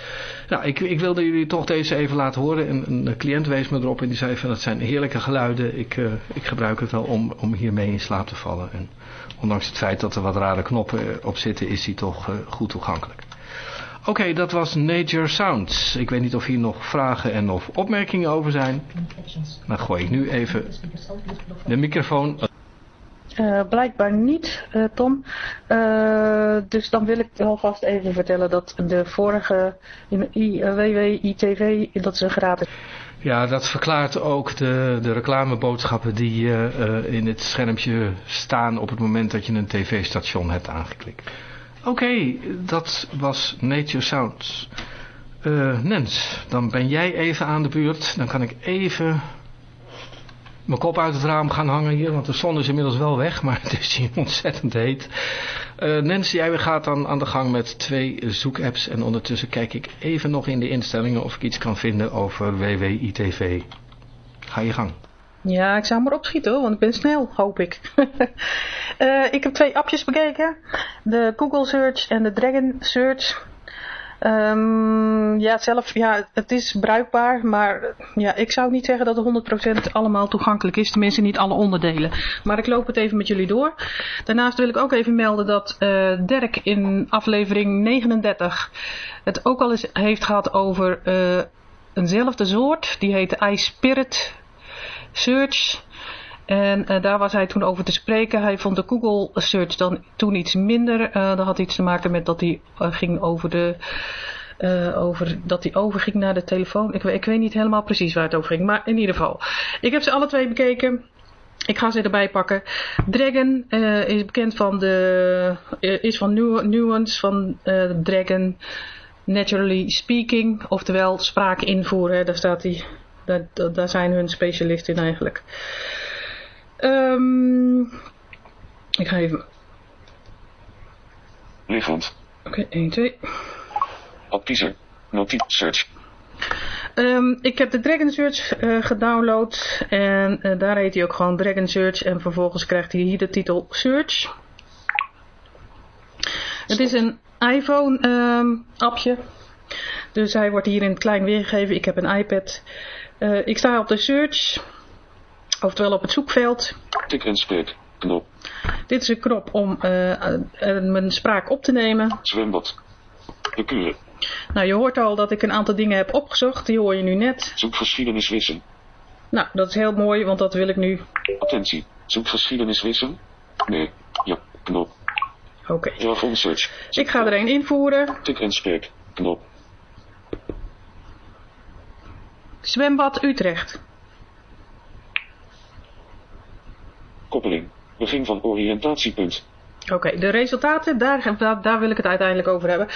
[SPEAKER 1] Nou, ik, ik wilde jullie toch deze even laten horen. Een, een cliënt wees me erop en die zei van het zijn heerlijke geluiden. Ik, eh, ik gebruik het wel om, om hiermee in slaap te vallen. En ondanks het feit dat er wat rare knoppen eh, op zitten is die toch eh, goed toegankelijk. Oké, dat was Nature Sounds. Ik weet niet of hier nog vragen en of opmerkingen over zijn. Dan gooi ik nu even de microfoon
[SPEAKER 3] Eh, blijkbaar niet, eh, Tom. Eh, dus dan wil ik alvast even vertellen dat de vorige WWITV, dat is een gratis.
[SPEAKER 1] Ja, dat verklaart ook de, de reclameboodschappen die in het schermpje staan op het moment dat je een tv-station hebt aangeklikt. Oké, dat was Nature Sounds. Nens, dan ben jij even aan de beurt. Dan kan ik even mijn kop uit het raam gaan hangen hier, want de zon is inmiddels wel weg, maar het is hier ontzettend heet. Eh Nens, jij gaat dan aan de gang met twee zoekapps en ondertussen kijk ik even nog in de instellingen of ik iets kan vinden over WWITV. Ga je gang.
[SPEAKER 3] Ja, ik zou maar opschieten hoor, want ik ben snel, hoop ik. Eh, ik heb twee appjes bekeken. De Google Search en de Dragon Search. Ehm, ja, zelf, ja, het is bruikbaar, maar ja, ik zou niet zeggen dat het 100% allemaal toegankelijk is. Tenminste, niet alle onderdelen. Maar ik loop het even met jullie door. Daarnaast wil ik ook even melden dat eh, Dirk in aflevering 39 het ook al eens heeft gehad over eh, eenzelfde soort. Die heet iSpirit Search. En eh, daar was hij toen over te spreken. Hij vond de Google search dan toen iets minder. Eh, dat had iets te maken met dat hij eh, ging over de. over, dat hij overging naar de telefoon. Ik, ik weet niet helemaal precies waar het over ging. Maar in ieder geval. Ik heb ze alle twee bekeken. Ik ga ze erbij pakken. Dragon is bekend van de. is van Nu- Nuance van Dragon. Naturally speaking. Oftewel spraak invoeren. Daar staat hij. Daar, daar- daar zijn hun specialisten in eigenlijk. Ehm, ik ga even.
[SPEAKER 4] Liggend.
[SPEAKER 3] Oké, 1, 2.
[SPEAKER 4] Adkiezer. Notitie. Search.
[SPEAKER 3] Ehm, ik heb de Dragon Search eh, gedownload. En eh, daar heet hij ook gewoon Dragon Search. En vervolgens krijgt hij hier de titel Search. Het is een iPhone ehm, appje. Dus hij wordt hier in het klein weergegeven. Ik heb een iPad. Eh, ik sta op de Search. Oftewel op het zoekveld.
[SPEAKER 4] Tik en spreek. Knop.
[SPEAKER 3] Dit is een knop om eh, eh, mijn spraak op te nemen.
[SPEAKER 4] Zwembad. De kuren.
[SPEAKER 3] Nou, je hoort al dat ik een aantal dingen heb opgezocht. Die hoor je nu net.
[SPEAKER 4] Zoek geschiedenis wissen.
[SPEAKER 3] Nou, dat is heel mooi, want dat wil ik nu.
[SPEAKER 4] Attentie. Zoek geschiedenis wissen. Nee. Ja. Knop.
[SPEAKER 3] Oké.
[SPEAKER 4] Jargon search.
[SPEAKER 3] Ik ga er een invoeren.
[SPEAKER 4] Tik en spreek. Knop.
[SPEAKER 3] Zwembad Utrecht.
[SPEAKER 4] Koppeling. Begin van oriëntatiepunt.
[SPEAKER 3] Oké, de resultaten, daar, daar, wil ik het uiteindelijk over hebben.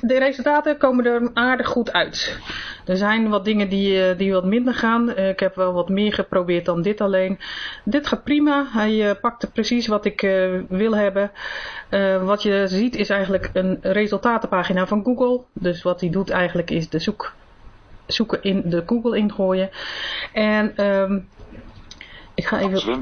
[SPEAKER 3] De resultaten komen er aardig goed uit. Er zijn wat dingen die, eh, die wat minder gaan. Eh, Ik heb wel wat meer geprobeerd dan dit alleen. Dit gaat prima. Hij eh, pakte precies wat ik wil hebben. Wat je ziet is eigenlijk een resultatenpagina van Google. Dus wat hij doet eigenlijk is de zoek, zoeken in de Google ingooien. En ehm, ik ga even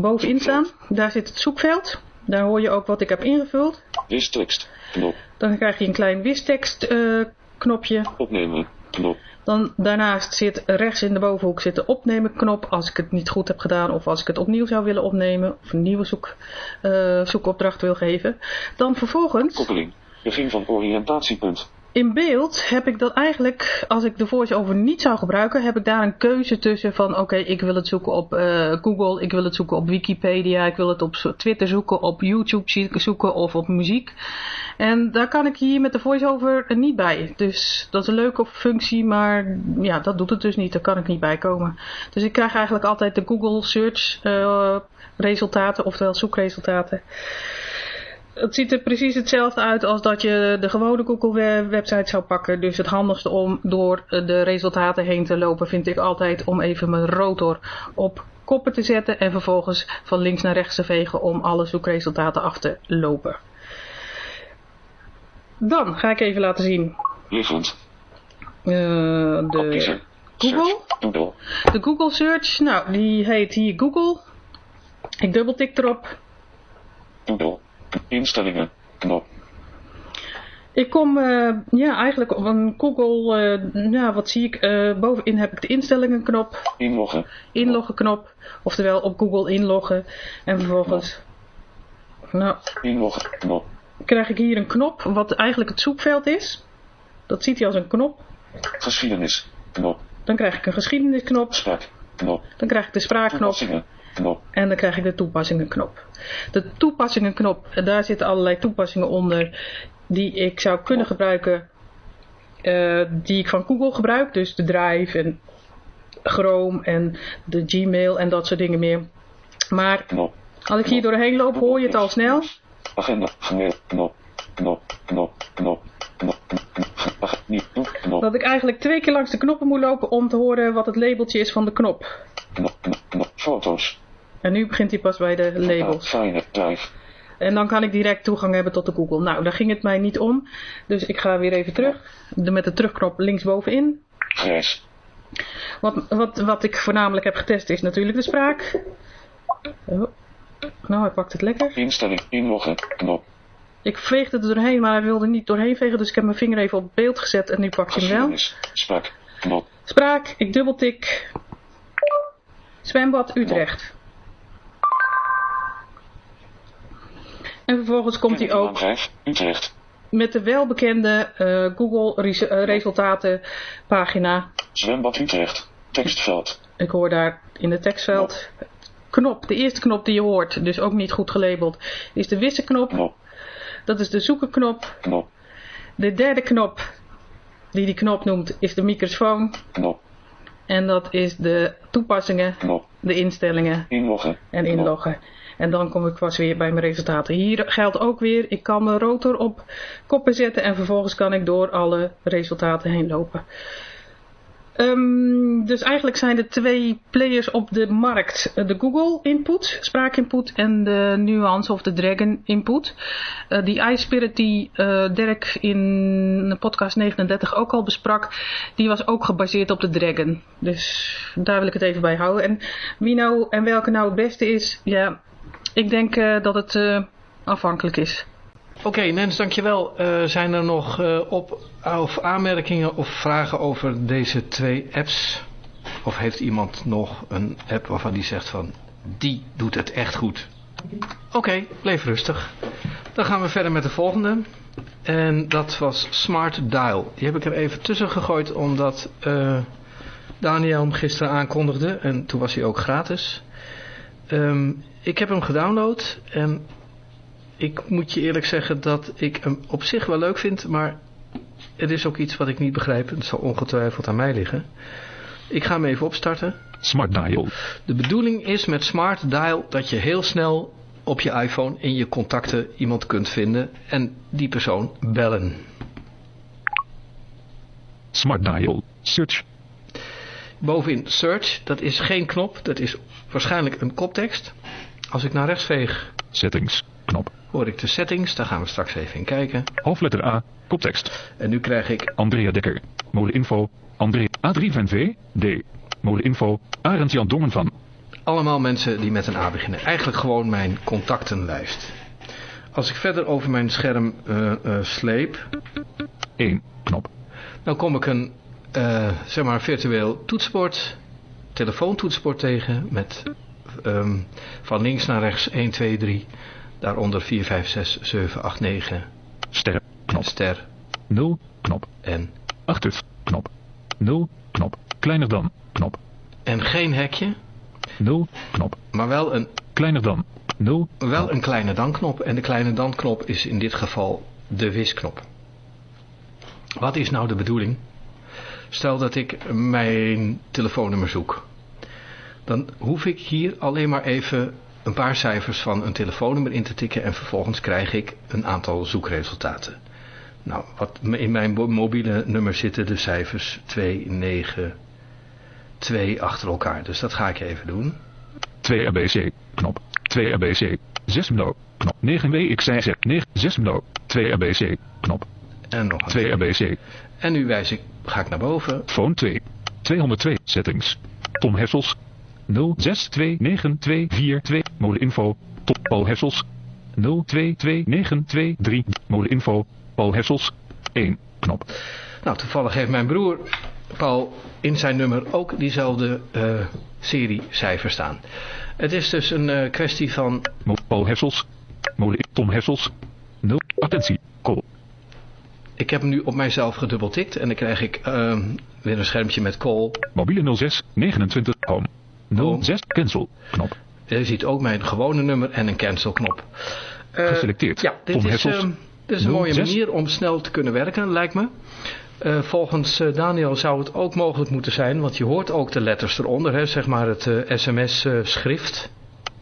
[SPEAKER 3] bovenin staan. Daar zit het zoekveld. Daar hoor je ook wat ik heb ingevuld.
[SPEAKER 4] Wis tekst. Knop.
[SPEAKER 3] Dan krijg je een klein wistekst eh, knopje.
[SPEAKER 4] Opnemen. Knop.
[SPEAKER 3] Dan daarnaast zit rechts in de bovenhoek zit de opnemen knop. Als ik het niet goed heb gedaan of als ik het opnieuw zou willen opnemen. Of een nieuwe zoek, eh, zoekopdracht wil geven. Dan vervolgens
[SPEAKER 4] Koppeling. Begin van oriëntatiepunt.
[SPEAKER 3] In beeld heb ik dat eigenlijk, als ik de voice-over niet zou gebruiken, heb ik daar een keuze tussen van oké, ik wil het zoeken op uh, Google, ik wil het zoeken op Wikipedia, ik wil het op Twitter zoeken, op YouTube zoeken of op muziek. En daar kan ik hier met de voice-over niet bij. Dus dat is een leuke functie, maar ja, dat doet het dus niet, daar kan ik niet bij komen. Dus ik krijg eigenlijk altijd de Google search uh, resultaten, oftewel zoekresultaten het ziet er precies hetzelfde uit als dat je de gewone Google website zou pakken. Dus het handigste om door de resultaten heen te lopen vind ik altijd om even mijn rotor op koppen te zetten. En vervolgens van links naar rechts te vegen om alle zoekresultaten af te lopen. Dan ga ik even laten zien. Uh, de Google. De Google search. Nou, die heet hier Google. Ik dubbeltik erop.
[SPEAKER 4] Google. Instellingen. Knop.
[SPEAKER 3] Ik kom uh, ja, eigenlijk op een Google, uh, ja, wat zie ik, uh, bovenin heb ik de instellingen knop.
[SPEAKER 4] Inloggen.
[SPEAKER 3] Inloggen knop. Oftewel op Google inloggen. En vervolgens, nou,
[SPEAKER 4] inloggen knop.
[SPEAKER 3] Krijg ik hier een knop, wat eigenlijk het zoekveld is. Dat ziet hij als een knop.
[SPEAKER 4] Geschiedenis knop.
[SPEAKER 3] Dan krijg ik een geschiedenisknop.
[SPEAKER 4] Spraak knop.
[SPEAKER 3] Dan krijg ik de spraakknop.
[SPEAKER 4] Knop.
[SPEAKER 3] En dan krijg ik de toepassingenknop. De toepassingenknop, daar zitten allerlei toepassingen onder die ik zou kunnen gebruiken. Uh, die ik van Google gebruik. Dus de Drive en Chrome en de Gmail en dat soort dingen meer. Maar
[SPEAKER 4] knop.
[SPEAKER 3] als ik hier doorheen loop hoor je het al snel.
[SPEAKER 4] Agenda, gemaild, knop, knop, knop, knop. Knop, knop, knop,
[SPEAKER 3] Dat ik eigenlijk twee keer langs de knoppen moet lopen om te horen wat het labeltje is van de knop.
[SPEAKER 4] Knop, knop, knop, foto's.
[SPEAKER 3] En nu begint hij pas bij de labels. En dan kan ik direct toegang hebben tot de Google. Nou, daar ging het mij niet om. Dus ik ga weer even terug. De, met de terugknop linksbovenin.
[SPEAKER 4] Grijs.
[SPEAKER 3] Wat, wat, wat ik voornamelijk heb getest is natuurlijk de spraak. Oh. Nou, hij pakt het lekker.
[SPEAKER 4] Instelling, inloggen, knop.
[SPEAKER 3] Ik veegde er doorheen, maar hij wilde niet doorheen vegen. Dus ik heb mijn vinger even op beeld gezet en nu pak je hem wel.
[SPEAKER 4] Spraak, knop.
[SPEAKER 3] Spraak, ik dubbeltik. Zwembad Utrecht. En vervolgens komt hij ook
[SPEAKER 4] Utrecht.
[SPEAKER 3] met de welbekende uh, Google res uh, resultaten pagina.
[SPEAKER 4] Zwembad Utrecht. Tekstveld.
[SPEAKER 3] Ik hoor daar in het tekstveld. Knop. De eerste knop die je hoort, dus ook niet goed gelabeld, is de wissenknop.
[SPEAKER 4] Knop.
[SPEAKER 3] Dat is de zoekenknop.
[SPEAKER 4] Knop.
[SPEAKER 3] De derde knop, die die knop noemt, is de microfoon.
[SPEAKER 4] Knop.
[SPEAKER 3] En dat is de toepassingen,
[SPEAKER 4] knop.
[SPEAKER 3] de instellingen
[SPEAKER 4] inloggen.
[SPEAKER 3] en inloggen. En dan kom ik pas weer bij mijn resultaten. Hier geldt ook weer, ik kan mijn rotor op koppen zetten en vervolgens kan ik door alle resultaten heen lopen. Um, dus eigenlijk zijn er twee players op de markt. De Google input, spraakinput en de Nuance of de Dragon input. Uh, die iSpirit die uh, Dirk in podcast 39 ook al besprak, die was ook gebaseerd op de Dragon. Dus daar wil ik het even bij houden. En wie nou en welke nou het beste is, ja, ik denk uh, dat het afhankelijk is.
[SPEAKER 1] Oké, okay, Nens, dankjewel. Uh, zijn er nog op, of aanmerkingen of vragen over deze twee apps? Of heeft iemand nog een app waarvan die zegt van, die doet het echt goed? Oké, okay, bleef rustig. Dan gaan we verder met de volgende. En dat was Smart Dial. Die heb ik er even tussen gegooid omdat Daniel hem gisteren aankondigde. En toen was hij ook gratis. Um, ik heb hem gedownload en ik moet je eerlijk zeggen dat ik hem op zich wel leuk vind, maar het is ook iets wat ik niet begrijp. Het zal ongetwijfeld aan mij liggen. Ik ga hem even opstarten.
[SPEAKER 8] Smart Dial.
[SPEAKER 1] De bedoeling is met Smart Dial dat je heel snel op je iPhone in je contacten iemand kunt vinden en die persoon bellen.
[SPEAKER 8] Smart Dial. Search.
[SPEAKER 1] Bovenin Search, dat is geen knop, dat is waarschijnlijk een koptekst. Als ik naar rechts veeg.
[SPEAKER 8] Settings. Knop.
[SPEAKER 1] Hoor ik de settings, daar gaan we straks even in kijken.
[SPEAKER 8] Hoofdletter A, koptekst.
[SPEAKER 1] En nu krijg ik...
[SPEAKER 8] Andrea Dekker. Moleninfo. Andrea A3 van V. D. Moleninfo. Arend Jan Dongen van.
[SPEAKER 1] Allemaal mensen die met een A beginnen. Eigenlijk gewoon mijn contactenlijst. Als ik verder over mijn scherm uh, uh, sleep...
[SPEAKER 8] 1. Knop.
[SPEAKER 1] Dan kom ik een, uh, zeg maar, virtueel toetsenbord, telefoontoetsenbord tegen met um, van links naar rechts 1, 2, 3... Daaronder 4, 5, 6, 7, 8, 9.
[SPEAKER 8] Ster. Knop.
[SPEAKER 1] Ster.
[SPEAKER 8] 0, knop.
[SPEAKER 1] En?
[SPEAKER 8] Active, knop. 0, knop. Kleiner dan, knop.
[SPEAKER 1] En geen hekje?
[SPEAKER 8] 0, knop.
[SPEAKER 1] Maar wel een...
[SPEAKER 8] Kleiner dan, 0.
[SPEAKER 1] Wel een kleine dan knop. En de kleine dan knop is in dit geval de wisknop. Wat is nou de bedoeling? Stel dat ik mijn telefoonnummer zoek. Dan hoef ik hier alleen maar even een paar cijfers van een telefoonnummer in te tikken en vervolgens krijg ik een aantal zoekresultaten. Nou, wat in mijn mobiele nummer zitten de cijfers 2, 9, 2 achter elkaar. Dus dat ga ik even doen.
[SPEAKER 8] 2 ABC, knop. 2 ABC, 6 mno, knop. 9 WXZ, 9, 6 mno, 2 ABC, knop.
[SPEAKER 1] En nog een
[SPEAKER 8] 2 ABC.
[SPEAKER 1] En nu wijs ik, ga ik naar boven.
[SPEAKER 8] Phone 2, 202, settings. Tom Hessels, 06292442, modeninfo, Tom Paul Hessels, 022923, modeninfo, Paul Hessels, 1, knop.
[SPEAKER 1] Nou, toevallig heeft mijn broer Paul in zijn nummer ook diezelfde uh, serie cijfers staan. Het is dus een uh, kwestie van...
[SPEAKER 8] Paul Hessels, Tom Hessels, 0, attentie, call.
[SPEAKER 1] Ik heb hem nu op mijzelf gedubbeltikt en dan krijg ik uh, weer een schermpje met call.
[SPEAKER 8] Mobiele 06 29 home. 06 cancel knop.
[SPEAKER 1] Je ziet ook mijn gewone nummer en een cancel knop.
[SPEAKER 8] Uh, Geselecteerd.
[SPEAKER 1] Ja, dit
[SPEAKER 8] Tom
[SPEAKER 1] is, uh, dit is een mooie
[SPEAKER 8] 06.
[SPEAKER 1] manier om snel te kunnen werken, lijkt me. Uh, volgens Daniel zou het ook mogelijk moeten zijn, want je hoort ook de letters eronder, hè, zeg maar het sms-schrift.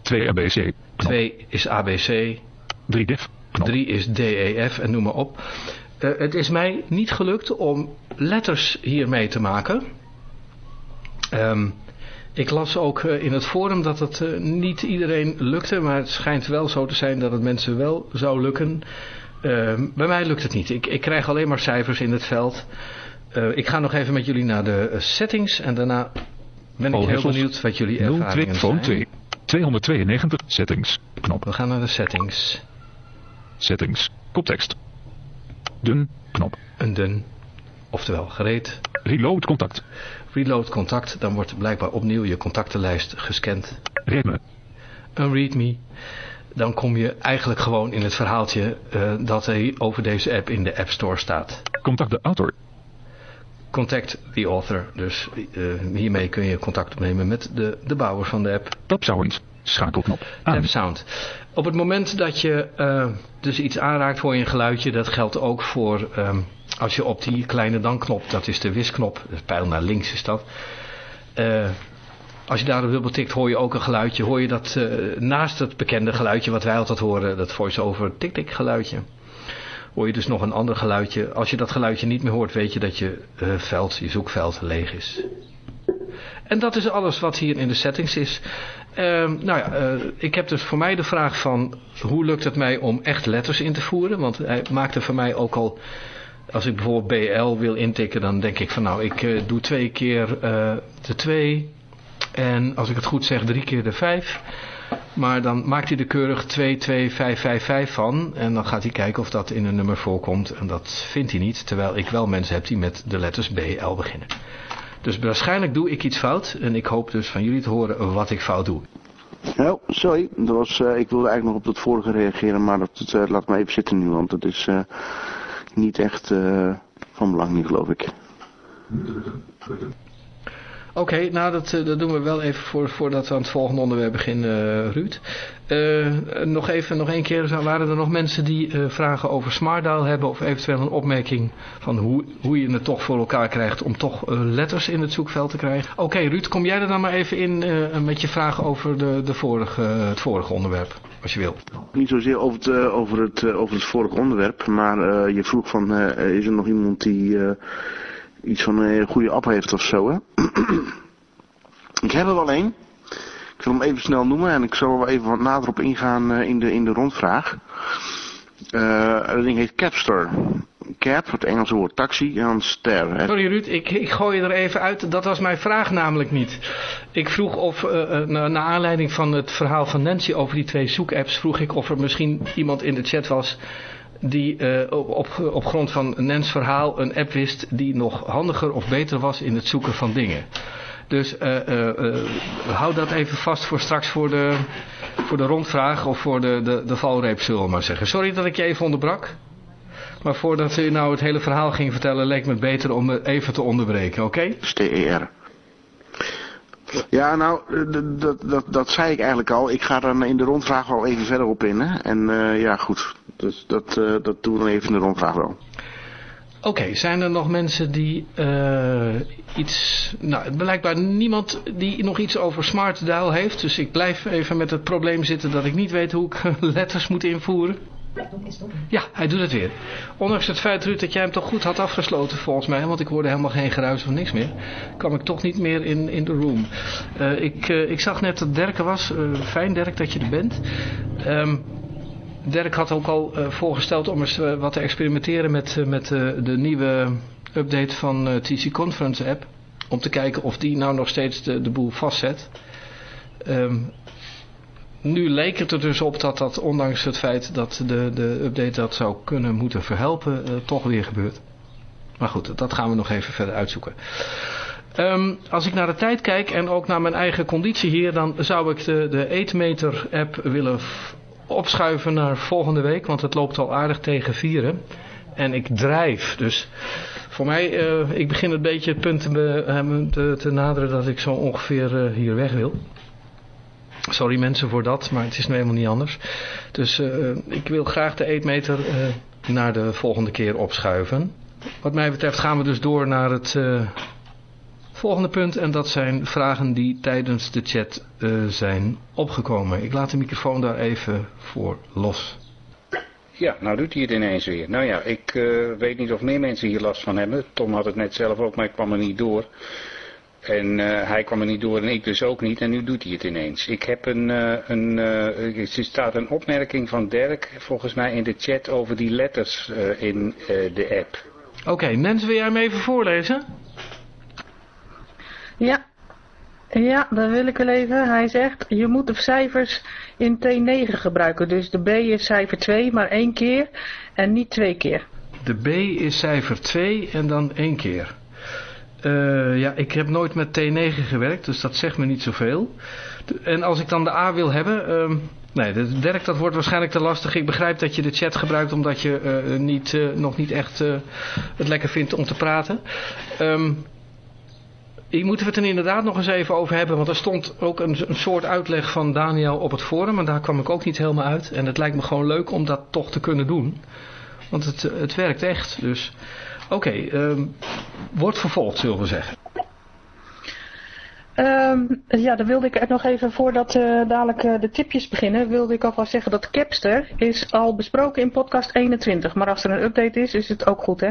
[SPEAKER 8] 2 ABC. Knop.
[SPEAKER 1] 2 is ABC.
[SPEAKER 8] 3 def. Knop.
[SPEAKER 1] 3 is DEF en noem maar op. het is mij niet gelukt om letters hiermee te maken. Um, ik las ook uh, in het forum dat het uh, niet iedereen lukte, maar het schijnt wel zo te zijn dat het mensen wel zou lukken. Uh, bij mij lukt het niet. Ik, ik, krijg alleen maar cijfers in het veld. ik ga nog even met jullie naar de settings en daarna ben ik heel benieuwd wat jullie
[SPEAKER 8] 02,
[SPEAKER 1] ervaringen
[SPEAKER 8] phone
[SPEAKER 1] zijn.
[SPEAKER 8] 2, 292 settings knop.
[SPEAKER 1] We gaan naar de settings.
[SPEAKER 8] Settings koptekst. Dun knop.
[SPEAKER 1] Een dun, oftewel gereed.
[SPEAKER 8] Reload contact.
[SPEAKER 1] Reload contact, dan wordt blijkbaar opnieuw je contactenlijst gescand.
[SPEAKER 8] Readme.
[SPEAKER 1] Een readme. Dan kom je eigenlijk gewoon in het verhaaltje uh, dat er over deze app in de App Store staat.
[SPEAKER 8] Contact de author.
[SPEAKER 1] Contact the author. Dus uh, hiermee kun je contact opnemen met de, de bouwer van de app.
[SPEAKER 8] Tap sound. Schakelknop. Aan.
[SPEAKER 1] Tap sound. Op het moment dat je uh, dus iets aanraakt hoor je een geluidje. Dat geldt ook voor um, als je op die kleine dan-knop, dat is de wisknop, de pijl naar links is dat. Uh, als je daarop dubbel tikt hoor je ook een geluidje. Hoor je dat uh, naast het bekende geluidje wat wij altijd horen, dat voice-over tik-tik geluidje. Hoor je dus nog een ander geluidje. Als je dat geluidje niet meer hoort weet je dat je uh, veld, je zoekveld leeg is. En dat is alles wat hier in de settings is. Uh, nou ja, ik heb dus voor mij de vraag van hoe lukt het mij om echt letters in te voeren. Want hij maakte voor mij ook al, als ik bijvoorbeeld BL wil intikken, dan denk ik van nou ik uh, doe twee keer uh, de 2 en als ik het goed zeg drie keer de 5. Maar dan maakt hij er keurig 2, 2, 5, 5, 5 van. En dan gaat hij kijken of dat in een nummer voorkomt. En dat vindt hij niet. Terwijl ik wel mensen heb die met de letters BL beginnen. Dus waarschijnlijk doe ik iets fout. En ik hoop dus van jullie te horen wat ik fout doe.
[SPEAKER 11] Nou, sorry. Dat was, uh, ik wilde eigenlijk nog op dat vorige reageren. Maar dat, laat me even zitten nu. Want dat is niet echt van belang nu geloof ik.
[SPEAKER 1] Oké, nou dat, dat doen we wel even voor, voordat we aan het volgende onderwerp beginnen, Ruud. Uh, nog even, nog één keer, waren er nog mensen die vragen over SmartDial hebben of eventueel een opmerking van hoe, hoe je het toch voor elkaar krijgt om toch letters in het zoekveld te krijgen? Oké okay, Ruud, kom jij er dan maar even in met je vragen over de, de vorige, het vorige onderwerp, als je wil.
[SPEAKER 11] Niet zozeer over het, over het, over het vorige onderwerp, maar je vroeg van, is er nog iemand die iets van een goede app heeft of zo, hè? ik heb er wel één. Ik zal hem even snel noemen en ik zal er wel even wat nader op ingaan uh, in, de, in de rondvraag. Uh, dat ding heet Capster. Cap, het Engelse woord taxi, en ster.
[SPEAKER 1] Sorry Ruud, ik, ik gooi je er even uit. Dat was mijn vraag namelijk niet. Ik vroeg of, uh, naar aanleiding van het verhaal van Nancy over die twee zoekapps, vroeg ik of er misschien iemand in de chat was die uh, op, op grond van Nens verhaal een app wist die nog handiger of beter was in het zoeken van dingen. Dus uh, hou dat even vast voor straks voor de, voor de rondvraag of voor de, de, de valreep zullen we maar zeggen. Sorry dat ik je even onderbrak. Maar voordat u nou het hele verhaal ging vertellen, leek me beter om even te onderbreken, oké?
[SPEAKER 11] STER. Ja, nou, d- dat, dat, dat zei ik eigenlijk al. Ik ga er in de rondvraag wel even verder op in. Hè? En eh, ja, goed. Dus dat, eh, dat doen we dan even in de rondvraag wel.
[SPEAKER 1] Oké, zijn er nog mensen die eh, iets... Nou, blijkbaar niemand die nog iets over Smart Dial heeft. Dus ik blijf even met het probleem zitten dat ik niet weet hoe ik letters moet invoeren. Ja, hij doet het weer. Ondanks het feit, Ruud, dat jij hem toch goed had afgesloten volgens mij. Want ik hoorde helemaal geen geruis of niks meer. kwam ik toch niet meer in, in de room. Eh, ik, eh, ik zag net dat Dirk er was. Eh, fijn Dirk dat je er bent. Ehm Dirk had ook al voorgesteld om eens wat te experimenteren met, met de nieuwe update van TC Conference app. Om te kijken of die nou nog steeds de, de boel vastzet. Ehm, nu leek het er dus op dat dat ondanks het feit dat de, de update dat zou kunnen moeten verhelpen, eh, toch weer gebeurt. Maar goed, dat gaan we nog even verder uitzoeken. Ehm, als ik naar de tijd kijk en ook naar mijn eigen conditie hier, dan zou ik de, de eetmeter app willen opschuiven naar volgende week, want het loopt al aardig tegen vieren. En ik drijf, dus voor mij, eh, ik begin een beetje het punt te, eh, te, naderen dat ik zo ongeveer hier weg wil. Sorry mensen voor dat, maar het is nu helemaal niet anders. Dus eh, ik wil graag de eetmeter eh, naar de volgende keer opschuiven. Wat mij betreft gaan we dus door naar het eh, volgende punt. En dat zijn vragen die tijdens de chat eh, zijn opgekomen. Ik laat de microfoon daar even voor los.
[SPEAKER 7] Ja, nou doet hij het ineens weer. Nou ja, ik eh, weet niet of meer mensen hier last van hebben. Tom had het net zelf ook, maar ik kwam er niet door. En eh, hij kwam er niet door en ik dus ook niet. En nu doet hij het ineens. Ik heb een, eh, een eh, er staat een opmerking van Dirk, volgens mij in de chat, over die letters eh, in eh, de app.
[SPEAKER 1] Oké, Nens, wil jij hem even voorlezen?
[SPEAKER 3] Ja. Ja, dat wil ik wel even. Hij zegt, je moet de cijfers in T9 gebruiken. Dus de B is cijfer 2, maar één keer en niet twee keer.
[SPEAKER 1] De B is cijfer 2 en dan één keer. Eh, ja, ik heb nooit met T9 gewerkt, dus dat zegt me niet zoveel. En als ik dan de A wil hebben... ehm, nee, de Dirk, dat wordt waarschijnlijk te lastig. Ik begrijp dat je de chat gebruikt omdat je eh, niet, eh, nog niet echt het lekker vindt om te praten. Ehm hier moeten we het er inderdaad nog eens even over hebben. Want er stond ook een, een soort uitleg van Daniel op het forum. En daar kwam ik ook niet helemaal uit. En het lijkt me gewoon leuk om dat toch te kunnen doen. Want het, het werkt echt. Dus oké, ehm, wordt vervolgd zullen we zeggen.
[SPEAKER 3] Ehm, ja, dan wilde ik er nog even, voordat eh, dadelijk eh, de tipjes beginnen, wilde ik alvast zeggen dat Capster is al besproken in podcast 21. Maar als er een update is, is het ook goed, hè?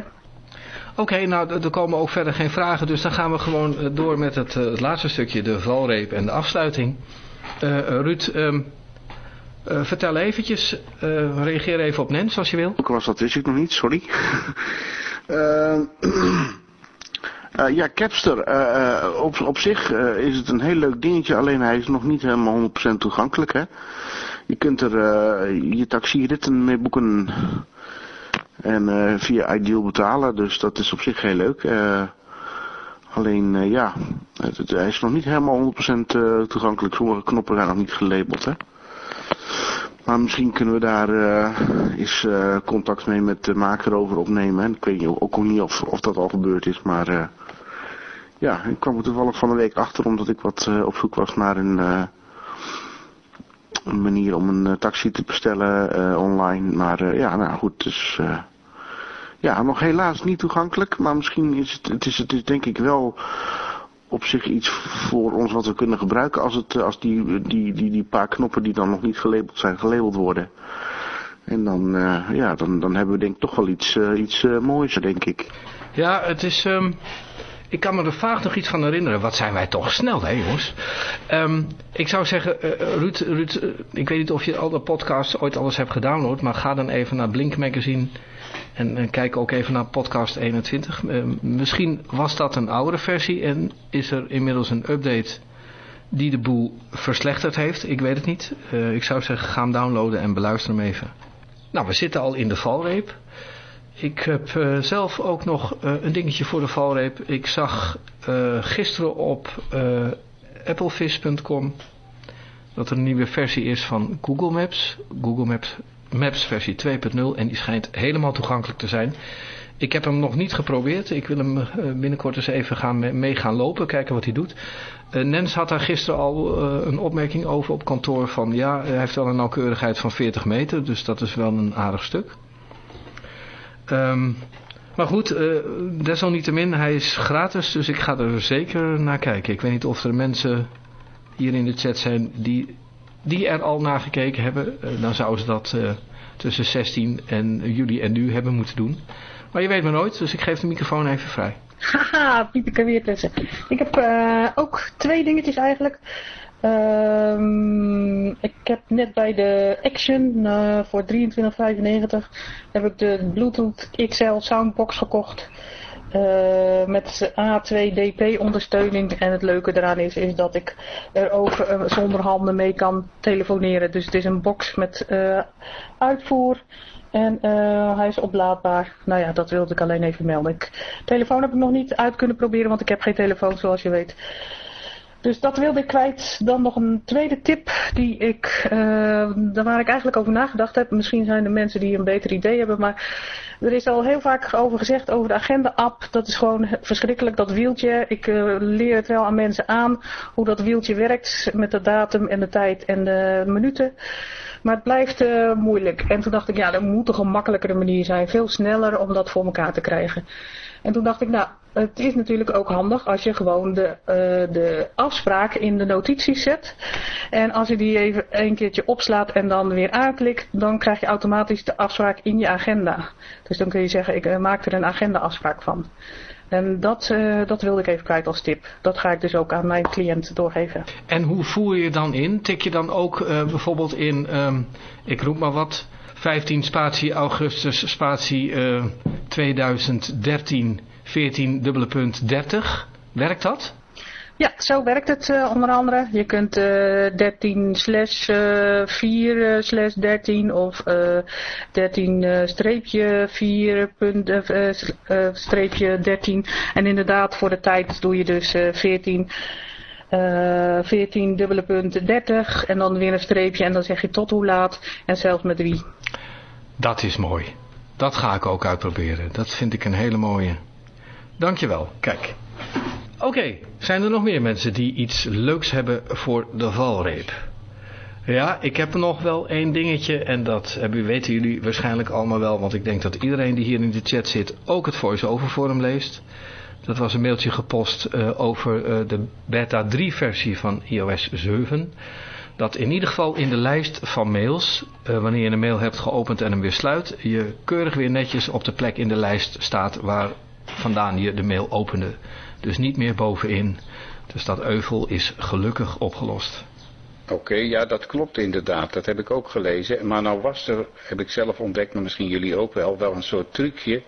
[SPEAKER 1] Oké, nou er komen ook verder geen vragen. Dus dan gaan we gewoon eh, door met het, het laatste stukje. De valreep en de afsluiting. Ruud, ehm, eh, vertel eventjes. eh, reageer even op Nens als je wil.
[SPEAKER 11] Ook was dat wist ik nog niet, sorry. Ehm, eh, ja, Capster. eh, eh, op, op zich eh, is het een heel leuk dingetje, alleen hij is nog niet helemaal 100% toegankelijk. Hè? Je kunt er eh, je taxiritten mee boeken en eh, via Ideal betalen, dus dat is op zich heel leuk. Eh, alleen eh, ja, het, hij is nog niet helemaal 100% eh, toegankelijk. Sommige knoppen zijn nog niet gelabeld. Hè? Maar misschien kunnen we daar eh, eens eh, contact mee met de maker over opnemen. En ik weet ook nog niet of, of dat al gebeurd is, maar eh, ja, ik kwam er toevallig van de week achter omdat ik wat op zoek was naar een, een manier om een taxi te bestellen online. Maar ja, nou goed, dus ja, nog helaas niet toegankelijk, maar misschien is het, het is, het is denk ik wel op zich iets voor ons wat we kunnen gebruiken als, het, eh, als die, die, die, die paar knoppen die dan nog niet gelabeld zijn, gelabeld worden. En dan, eh, ja, dan, dan hebben we denk ik toch wel iets, eh, iets moois, denk ik.
[SPEAKER 1] Ja, het is... ehm, ik kan me er vaag nog iets van herinneren. Wat zijn wij toch snel, hè jongens? Ehm, ik zou zeggen, Ruud, Ruud ik weet niet of je alle podcasts ooit alles hebt gedownload. Maar ga dan even naar Blink Magazine. En, en kijk ook even naar podcast 21. Eh, misschien was dat een oudere versie. En is er inmiddels een update die de boel verslechterd heeft. Ik weet het niet. Eh, ik zou zeggen, ga hem downloaden en beluister hem even. Nou, we zitten al in de valreep. Ik heb eh, zelf ook nog een dingetje voor de valreep. Ik zag gisteren op applefish.com dat er een nieuwe versie is van Google Maps. Google Maps Maps versie 2.0 en die schijnt helemaal toegankelijk te zijn. Ik heb hem nog niet geprobeerd. Ik wil hem binnenkort eens even gaan mee gaan lopen, kijken wat hij doet. Nens had daar gisteren al een opmerking over op kantoor van ja, hij heeft wel een nauwkeurigheid van 40 meter, dus dat is wel een aardig stuk. Um, maar goed, desalniettemin, hij is gratis, dus ik ga er zeker naar kijken. Ik weet niet of er mensen hier in de chat zijn die, die er al naar gekeken hebben. Uh, dan zouden ze dat uh, tussen 16 en juli en nu hebben moeten doen. Maar je weet maar nooit, dus ik geef de microfoon even vrij.
[SPEAKER 3] Haha, Pieter weer tussen. Ik heb ook twee dingetjes eigenlijk. Um, ik heb net bij de Action voor 23,95 heb ik de Bluetooth XL Soundbox gekocht. Uh, met A2DP ondersteuning. En het leuke eraan is, is dat ik er ook uh, zonder handen mee kan telefoneren. Dus het is een box met uitvoer. En hij is oplaadbaar. Nou ja, dat wilde ik alleen even melden. Ik, telefoon heb ik nog niet uit kunnen proberen, want ik heb geen telefoon zoals je weet. Dus dat wilde ik kwijt. Dan nog een tweede tip die ik, uh, daar waar ik eigenlijk over nagedacht heb. Misschien zijn er mensen die een beter idee hebben, maar er is al heel vaak over gezegd over de agenda-app. Dat is gewoon verschrikkelijk, dat wieltje. Ik uh, leer het wel aan mensen aan hoe dat wieltje werkt met de datum en de tijd en de minuten. Maar het blijft uh, moeilijk. En toen dacht ik, ja, er moet toch een makkelijkere manier zijn. Veel sneller om dat voor elkaar te krijgen. En toen dacht ik, nou, het is natuurlijk ook handig als je gewoon de, uh, de afspraak in de notities zet. En als je die even een keertje opslaat en dan weer aanklikt, dan krijg je automatisch de afspraak in je agenda. Dus dan kun je zeggen, ik uh, maak er een agenda afspraak van. En dat, uh, dat wilde ik even kwijt als tip. Dat ga ik dus ook aan mijn cliënt doorgeven.
[SPEAKER 1] En hoe voer je dan in? Tik je dan ook bijvoorbeeld in, um, ik roep maar wat, 15 spatie augustus spatie uh, 2013 14 dubbele punt 30? Werkt dat?
[SPEAKER 3] Ja, zo werkt het uh, onder andere. Je kunt uh, 13 slash uh, 4 slash 13 of 13 streepje 4 punt, streepje 13. En inderdaad voor de tijd doe je dus 14... Uh, 14 dubbele punt 30 en dan weer een streepje en dan zeg je tot hoe laat en zelfs met wie.
[SPEAKER 1] Dat is mooi. Dat ga ik ook uitproberen. Dat vind ik een hele mooie. Dankjewel. Kijk. Oké, zijn er nog meer mensen die iets leuks hebben voor de valreep? Ja, ik heb nog wel één dingetje en dat weten jullie waarschijnlijk allemaal wel, want ik denk dat iedereen die hier in de chat zit ook het voice-over forum leest. Dat was een mailtje gepost uh, over uh, de beta 3 versie van iOS 7. Dat in ieder geval in de lijst van mails, uh, wanneer je een mail hebt geopend en hem weer sluit, je keurig weer netjes op de plek in de lijst staat waar vandaan je de mail opende. Dus niet meer bovenin. Dus dat euvel is gelukkig opgelost.
[SPEAKER 7] Oké, ja dat klopt inderdaad. Dat heb ik ook gelezen. Maar nou was er, heb ik zelf ontdekt, maar misschien jullie ook wel, wel een soort trucje.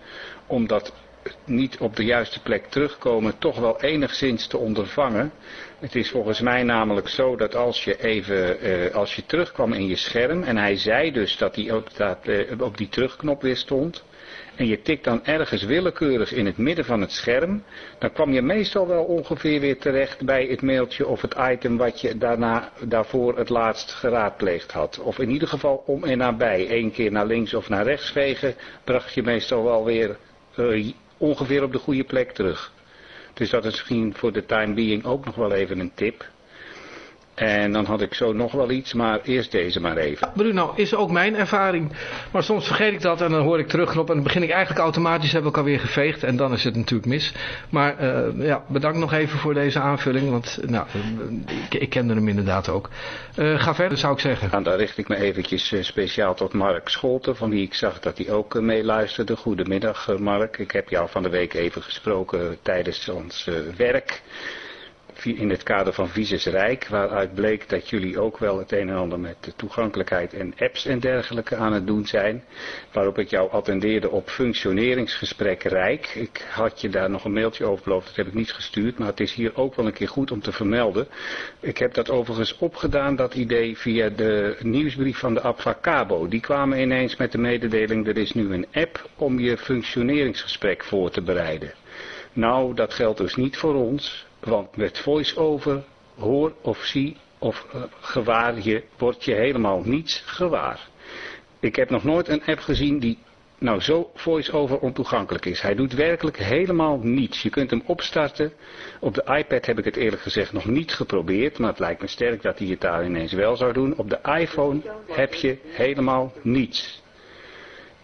[SPEAKER 7] Om dat niet op de juiste plek terugkomen toch wel enigszins te ondervangen. Het is volgens mij namelijk zo dat als je even, uh, als je terugkwam in je scherm en hij zei dus dat hij op, dat, uh, op die terugknop weer stond en je tikt dan ergens willekeurig in het midden van het scherm, dan kwam je meestal wel ongeveer weer terecht bij het mailtje of het item wat je daarna, daarvoor het laatst geraadpleegd had. Of in ieder geval om en nabij. Eén keer naar links of naar rechts vegen, bracht je meestal wel weer uh, ongeveer op de goede plek terug. Dus dat is misschien voor de time being ook nog wel even een tip. En dan had ik zo nog wel iets, maar eerst deze maar even.
[SPEAKER 1] Bruno, is ook mijn ervaring. Maar soms vergeet ik dat en dan hoor ik terugknop en dan begin ik eigenlijk automatisch, heb ik alweer geveegd. En dan is het natuurlijk mis. Maar uh, ja, bedankt nog even voor deze aanvulling, want nou, ik, ik kende hem inderdaad ook. Uh, ga verder zou ik zeggen.
[SPEAKER 7] En dan richt ik me eventjes uh, speciaal tot Mark Scholten, van wie ik zag dat hij ook meeluisterde. Goedemiddag Mark, ik heb jou van de week even gesproken tijdens ons werk in het kader van Visus Rijk, waaruit bleek dat jullie ook wel het een en ander met toegankelijkheid en apps en dergelijke aan het doen zijn. Waarop ik jou attendeerde op functioneringsgesprek Rijk. Ik had je daar nog een mailtje over beloofd, dat heb ik niet gestuurd, maar het is hier ook wel een keer goed om te vermelden. Ik heb dat overigens opgedaan, dat idee, via de nieuwsbrief van de Abfacabo. Die kwamen ineens met de mededeling, er is nu een app om je functioneringsgesprek voor te bereiden. Nou, dat geldt dus niet voor ons, want met voice-over, hoor of zie of uh, gewaar je, word je helemaal niets gewaar. Ik heb nog nooit een app gezien die nou zo voice-over ontoegankelijk is. Hij doet werkelijk helemaal niets. Je kunt hem opstarten. Op de iPad heb ik het eerlijk gezegd nog niet geprobeerd, maar het lijkt me sterk dat hij het daar ineens wel zou doen. Op de iPhone heb je helemaal niets.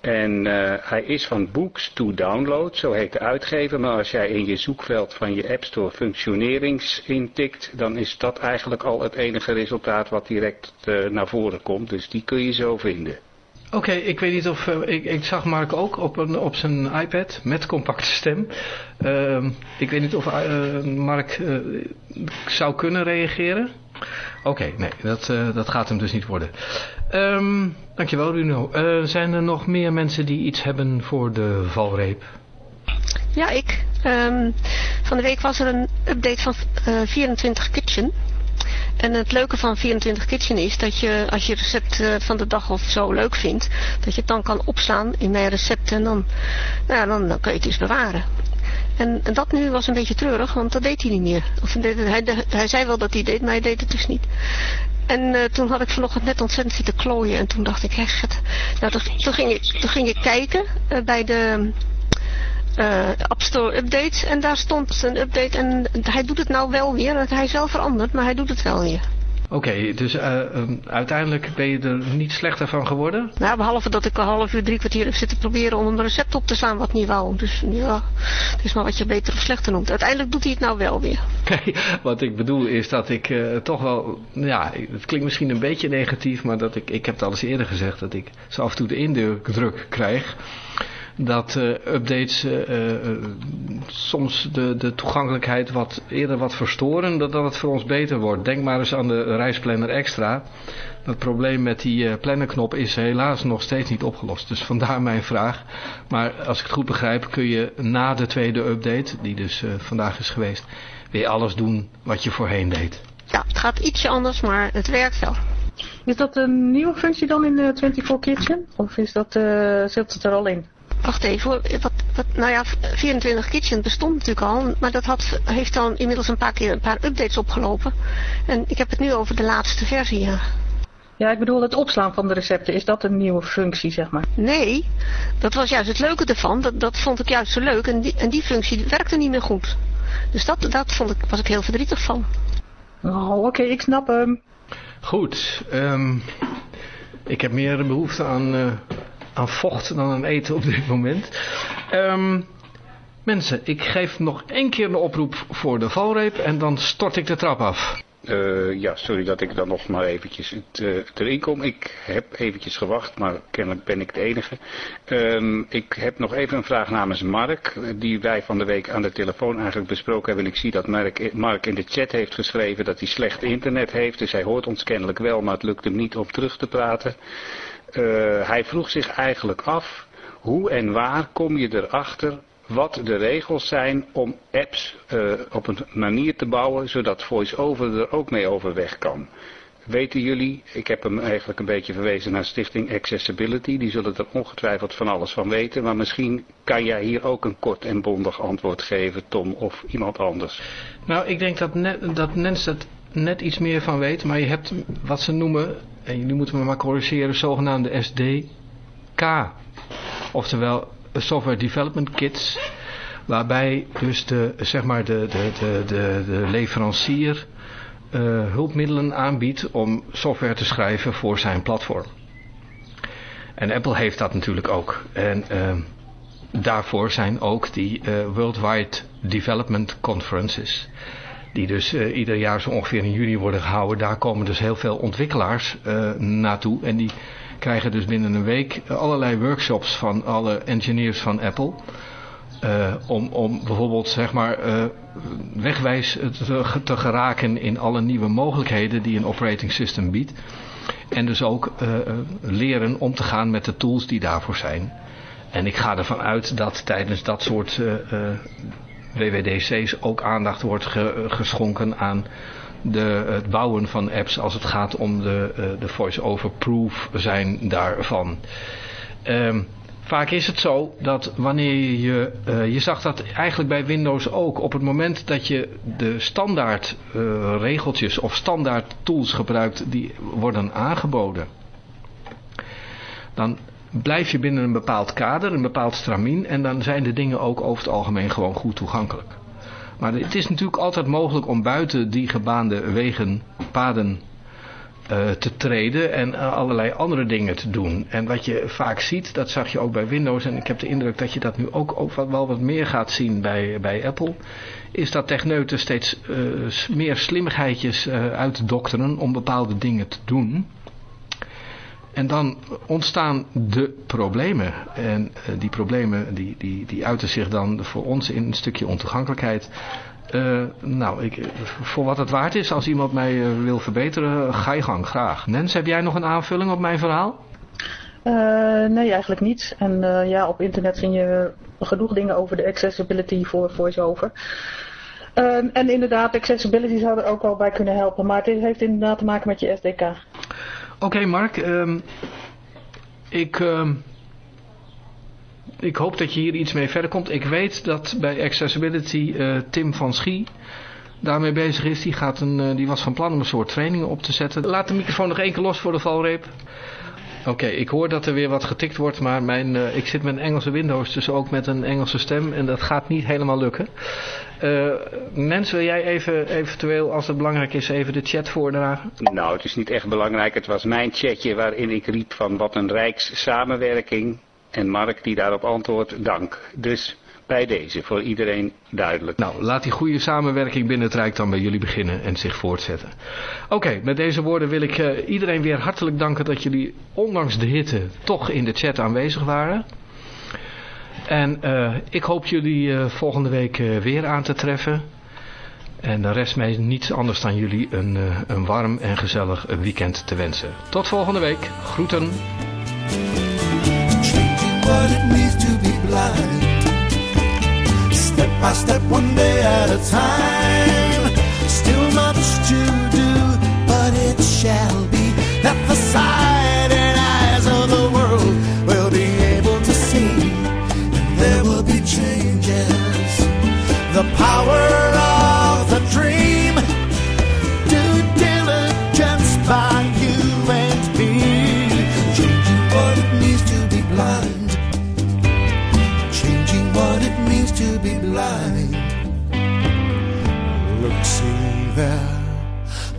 [SPEAKER 7] En uh, hij is van Books to Download, zo heet de uitgever. Maar als jij in je zoekveld van je App Store functionerings intikt, dan is dat eigenlijk al het enige resultaat wat direct uh, naar voren komt. Dus die kun je zo vinden.
[SPEAKER 1] Oké, ik weet niet of... Uh, ik, ik, zag Mark ook op, een, op zijn iPad met compacte stem. Uh, ik weet niet of Mark zou kunnen reageren. Oké, nee, dat, dat gaat hem dus niet worden. Um, dankjewel Runo. zijn er nog meer mensen die iets hebben voor de valreep?
[SPEAKER 12] Ja, ik. Um, van de week was er een update van 24 Kitchen. En het leuke van 24 Kitchen is dat je, als je recept van de dag of zo leuk vindt, dat je het dan kan opslaan in mijn recepten en dan, nou dan, kun je het dus bewaren. En, dat nu was een beetje treurig, want dat deed hij niet meer. Of, hij, hij zei wel dat hij deed, maar hij deed het dus niet. En uh, toen had ik vanochtend net ontzettend zitten klooien. En toen dacht ik, hé, nou, toen, toen, ging ik, toen ging ik kijken uh, bij de uh, App Store updates. En daar stond een update en hij doet het nou wel weer. Hij is wel veranderd, maar hij doet het wel weer.
[SPEAKER 1] Oké, okay, dus uh, um, uiteindelijk ben je er niet slechter van geworden?
[SPEAKER 12] Nou, behalve dat ik een half uur, drie kwartier heb zitten proberen om een recept op te slaan wat niet wou. Dus ja, het is maar wat je beter of slechter noemt. Uiteindelijk doet hij het nou wel weer.
[SPEAKER 1] Nee, wat ik bedoel is dat ik uh, toch wel, ja, het klinkt misschien een beetje negatief, maar dat ik, ik heb het al eens eerder gezegd, dat ik zo af en toe de indruk krijg dat uh, updates uh, uh, soms de, de toegankelijkheid wat eerder wat verstoren, dat, dat het voor ons beter wordt. Denk maar eens aan de reisplanner extra. Dat probleem met die plannerknop is helaas nog steeds niet opgelost. Dus vandaar mijn vraag. Maar als ik het goed begrijp kun je na de tweede update, die dus vandaag is geweest, weer alles doen wat je voorheen deed.
[SPEAKER 12] Ja, het gaat ietsje anders, maar het werkt wel.
[SPEAKER 3] Is dat een nieuwe functie dan in de 24 Kitchen? Of is dat, zit het er al in?
[SPEAKER 12] Wacht even, wat, wat, nou ja, 24 Kitchen bestond natuurlijk al, maar dat had, heeft dan inmiddels een paar keer een paar updates opgelopen. En ik heb het nu over de laatste versie, ja.
[SPEAKER 3] Ja, ik bedoel het opslaan van de recepten. Is dat een nieuwe functie, zeg maar?
[SPEAKER 12] Nee, dat was juist het leuke ervan. Dat, dat vond ik juist zo leuk. En die, en die functie werkte niet meer goed. Dus dat, dat vond ik, was ik heel verdrietig van.
[SPEAKER 3] Oh, oké, okay, ik snap hem.
[SPEAKER 1] Goed, um, ik heb meer behoefte aan... Uh aan vocht dan aan eten op dit moment. Um, mensen, ik geef nog één keer de oproep voor de valreep en dan stort ik de trap af.
[SPEAKER 7] Uh, ja, sorry dat ik dan nog maar eventjes uh, erin kom. Ik heb eventjes gewacht, maar kennelijk ben ik de enige. Um, ik heb nog even een vraag namens Mark, die wij van de week aan de telefoon eigenlijk besproken hebben. En ik zie dat Mark, Mark in de chat heeft geschreven dat hij slecht internet heeft. Dus hij hoort ons kennelijk wel, maar het lukt hem niet om terug te praten. Uh, hij vroeg zich eigenlijk af, hoe en waar kom je erachter wat de regels zijn om apps uh, op een manier te bouwen zodat VoiceOver er ook mee overweg kan. Weten jullie, ik heb hem eigenlijk een beetje verwezen naar Stichting Accessibility, die zullen er ongetwijfeld van alles van weten, maar misschien kan jij hier ook een kort en bondig antwoord geven, Tom, of iemand anders.
[SPEAKER 1] Nou, ik denk dat, net, dat Nens het net iets meer van weet, maar je hebt wat ze noemen, en moeten me maar corrigeren, zogenaamde SDK. Oftewel Software Development Kits, waarbij dus de, zeg maar de, de, de, de, de leverancier uh, hulpmiddelen aanbiedt om software te schrijven voor zijn platform. En Apple heeft dat natuurlijk ook. En uh, daarvoor zijn ook die uh, Worldwide Development Conferences die dus uh, ieder jaar zo ongeveer in juni worden gehouden. Daar komen dus heel veel ontwikkelaars uh, naartoe en die krijgen dus binnen een week allerlei workshops van alle engineers van Apple. Om, om bijvoorbeeld zeg maar wegwijs te, te, geraken in alle nieuwe mogelijkheden die een operating system biedt. En dus ook leren om te gaan met de tools die daarvoor zijn. En ik ga ervan uit dat tijdens dat soort WWDC's ook aandacht wordt geschonken aan de, het bouwen van apps als het gaat om de, uh, de voice-over proof zijn daarvan. Um, vaak is het zo dat wanneer je, uh, je zag dat eigenlijk bij Windows ook, op het moment dat je de standaard regeltjes of standaard tools gebruikt die worden aangeboden dan blijf je binnen een bepaald kader, een bepaald stramien en dan zijn de dingen ook over het algemeen gewoon goed toegankelijk. Maar het is natuurlijk altijd mogelijk om buiten die gebaande wegen, paden uh, te treden en uh, allerlei andere dingen te doen. En wat je vaak ziet, dat zag je ook bij Windows en ik heb de indruk dat je dat nu ook, wel wat meer gaat zien bij, bij Apple, is dat techneuten steeds uh, meer slimmigheidjes uitdokteren om bepaalde dingen te doen. En dan ontstaan de problemen. En die problemen die, die, die uiten zich dan voor ons in een stukje ontoegankelijkheid. Uh, nou, ik, voor wat het waard is, als iemand mij uh, wil verbeteren, ga je gang, graag. Nens, heb jij nog een aanvulling op mijn verhaal?
[SPEAKER 3] Nee, eigenlijk niet. En ja, op internet vind je genoeg dingen over de accessibility voor VoiceOver. en inderdaad, accessibility zou er ook wel bij kunnen helpen. Maar het heeft inderdaad te maken met je SDK.
[SPEAKER 1] Oké, Mark. Um, ik... Um ik hoop dat je hier iets mee verder komt. Ik weet dat bij Accessibility uh, Tim van Schie daarmee bezig is. Die, gaat een, uh, die was van plan om een soort training op te zetten. Laat de microfoon nog één keer los voor de valreep. Oké, ik hoor dat er weer wat getikt wordt, maar mijn, uh, ik zit met een Engelse Windows, dus ook met een Engelse stem en dat gaat niet helemaal lukken. Uh, Mens, wil jij even, eventueel, als het belangrijk is, even de chat voordragen?
[SPEAKER 7] Nou, het is niet echt belangrijk. Het was mijn chatje waarin ik riep van wat een rijks samenwerking. En Mark die daarop antwoordt, dank. Dus bij deze, voor iedereen duidelijk.
[SPEAKER 1] Nou, laat die goede samenwerking binnen het Rijk dan bij jullie beginnen en zich voortzetten. Oké, okay, met deze woorden wil ik uh, iedereen weer hartelijk danken dat jullie ondanks de hitte toch in de chat aanwezig waren. En uh, ik hoop jullie uh, volgende week weer aan te treffen. En de rest mij niets anders dan jullie een, een warm en gezellig weekend te wensen. Tot volgende week. Groeten.
[SPEAKER 13] Step by step, one day at a time. Still much to do, but it shall be that the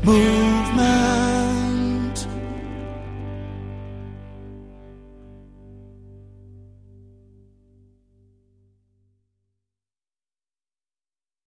[SPEAKER 13] Move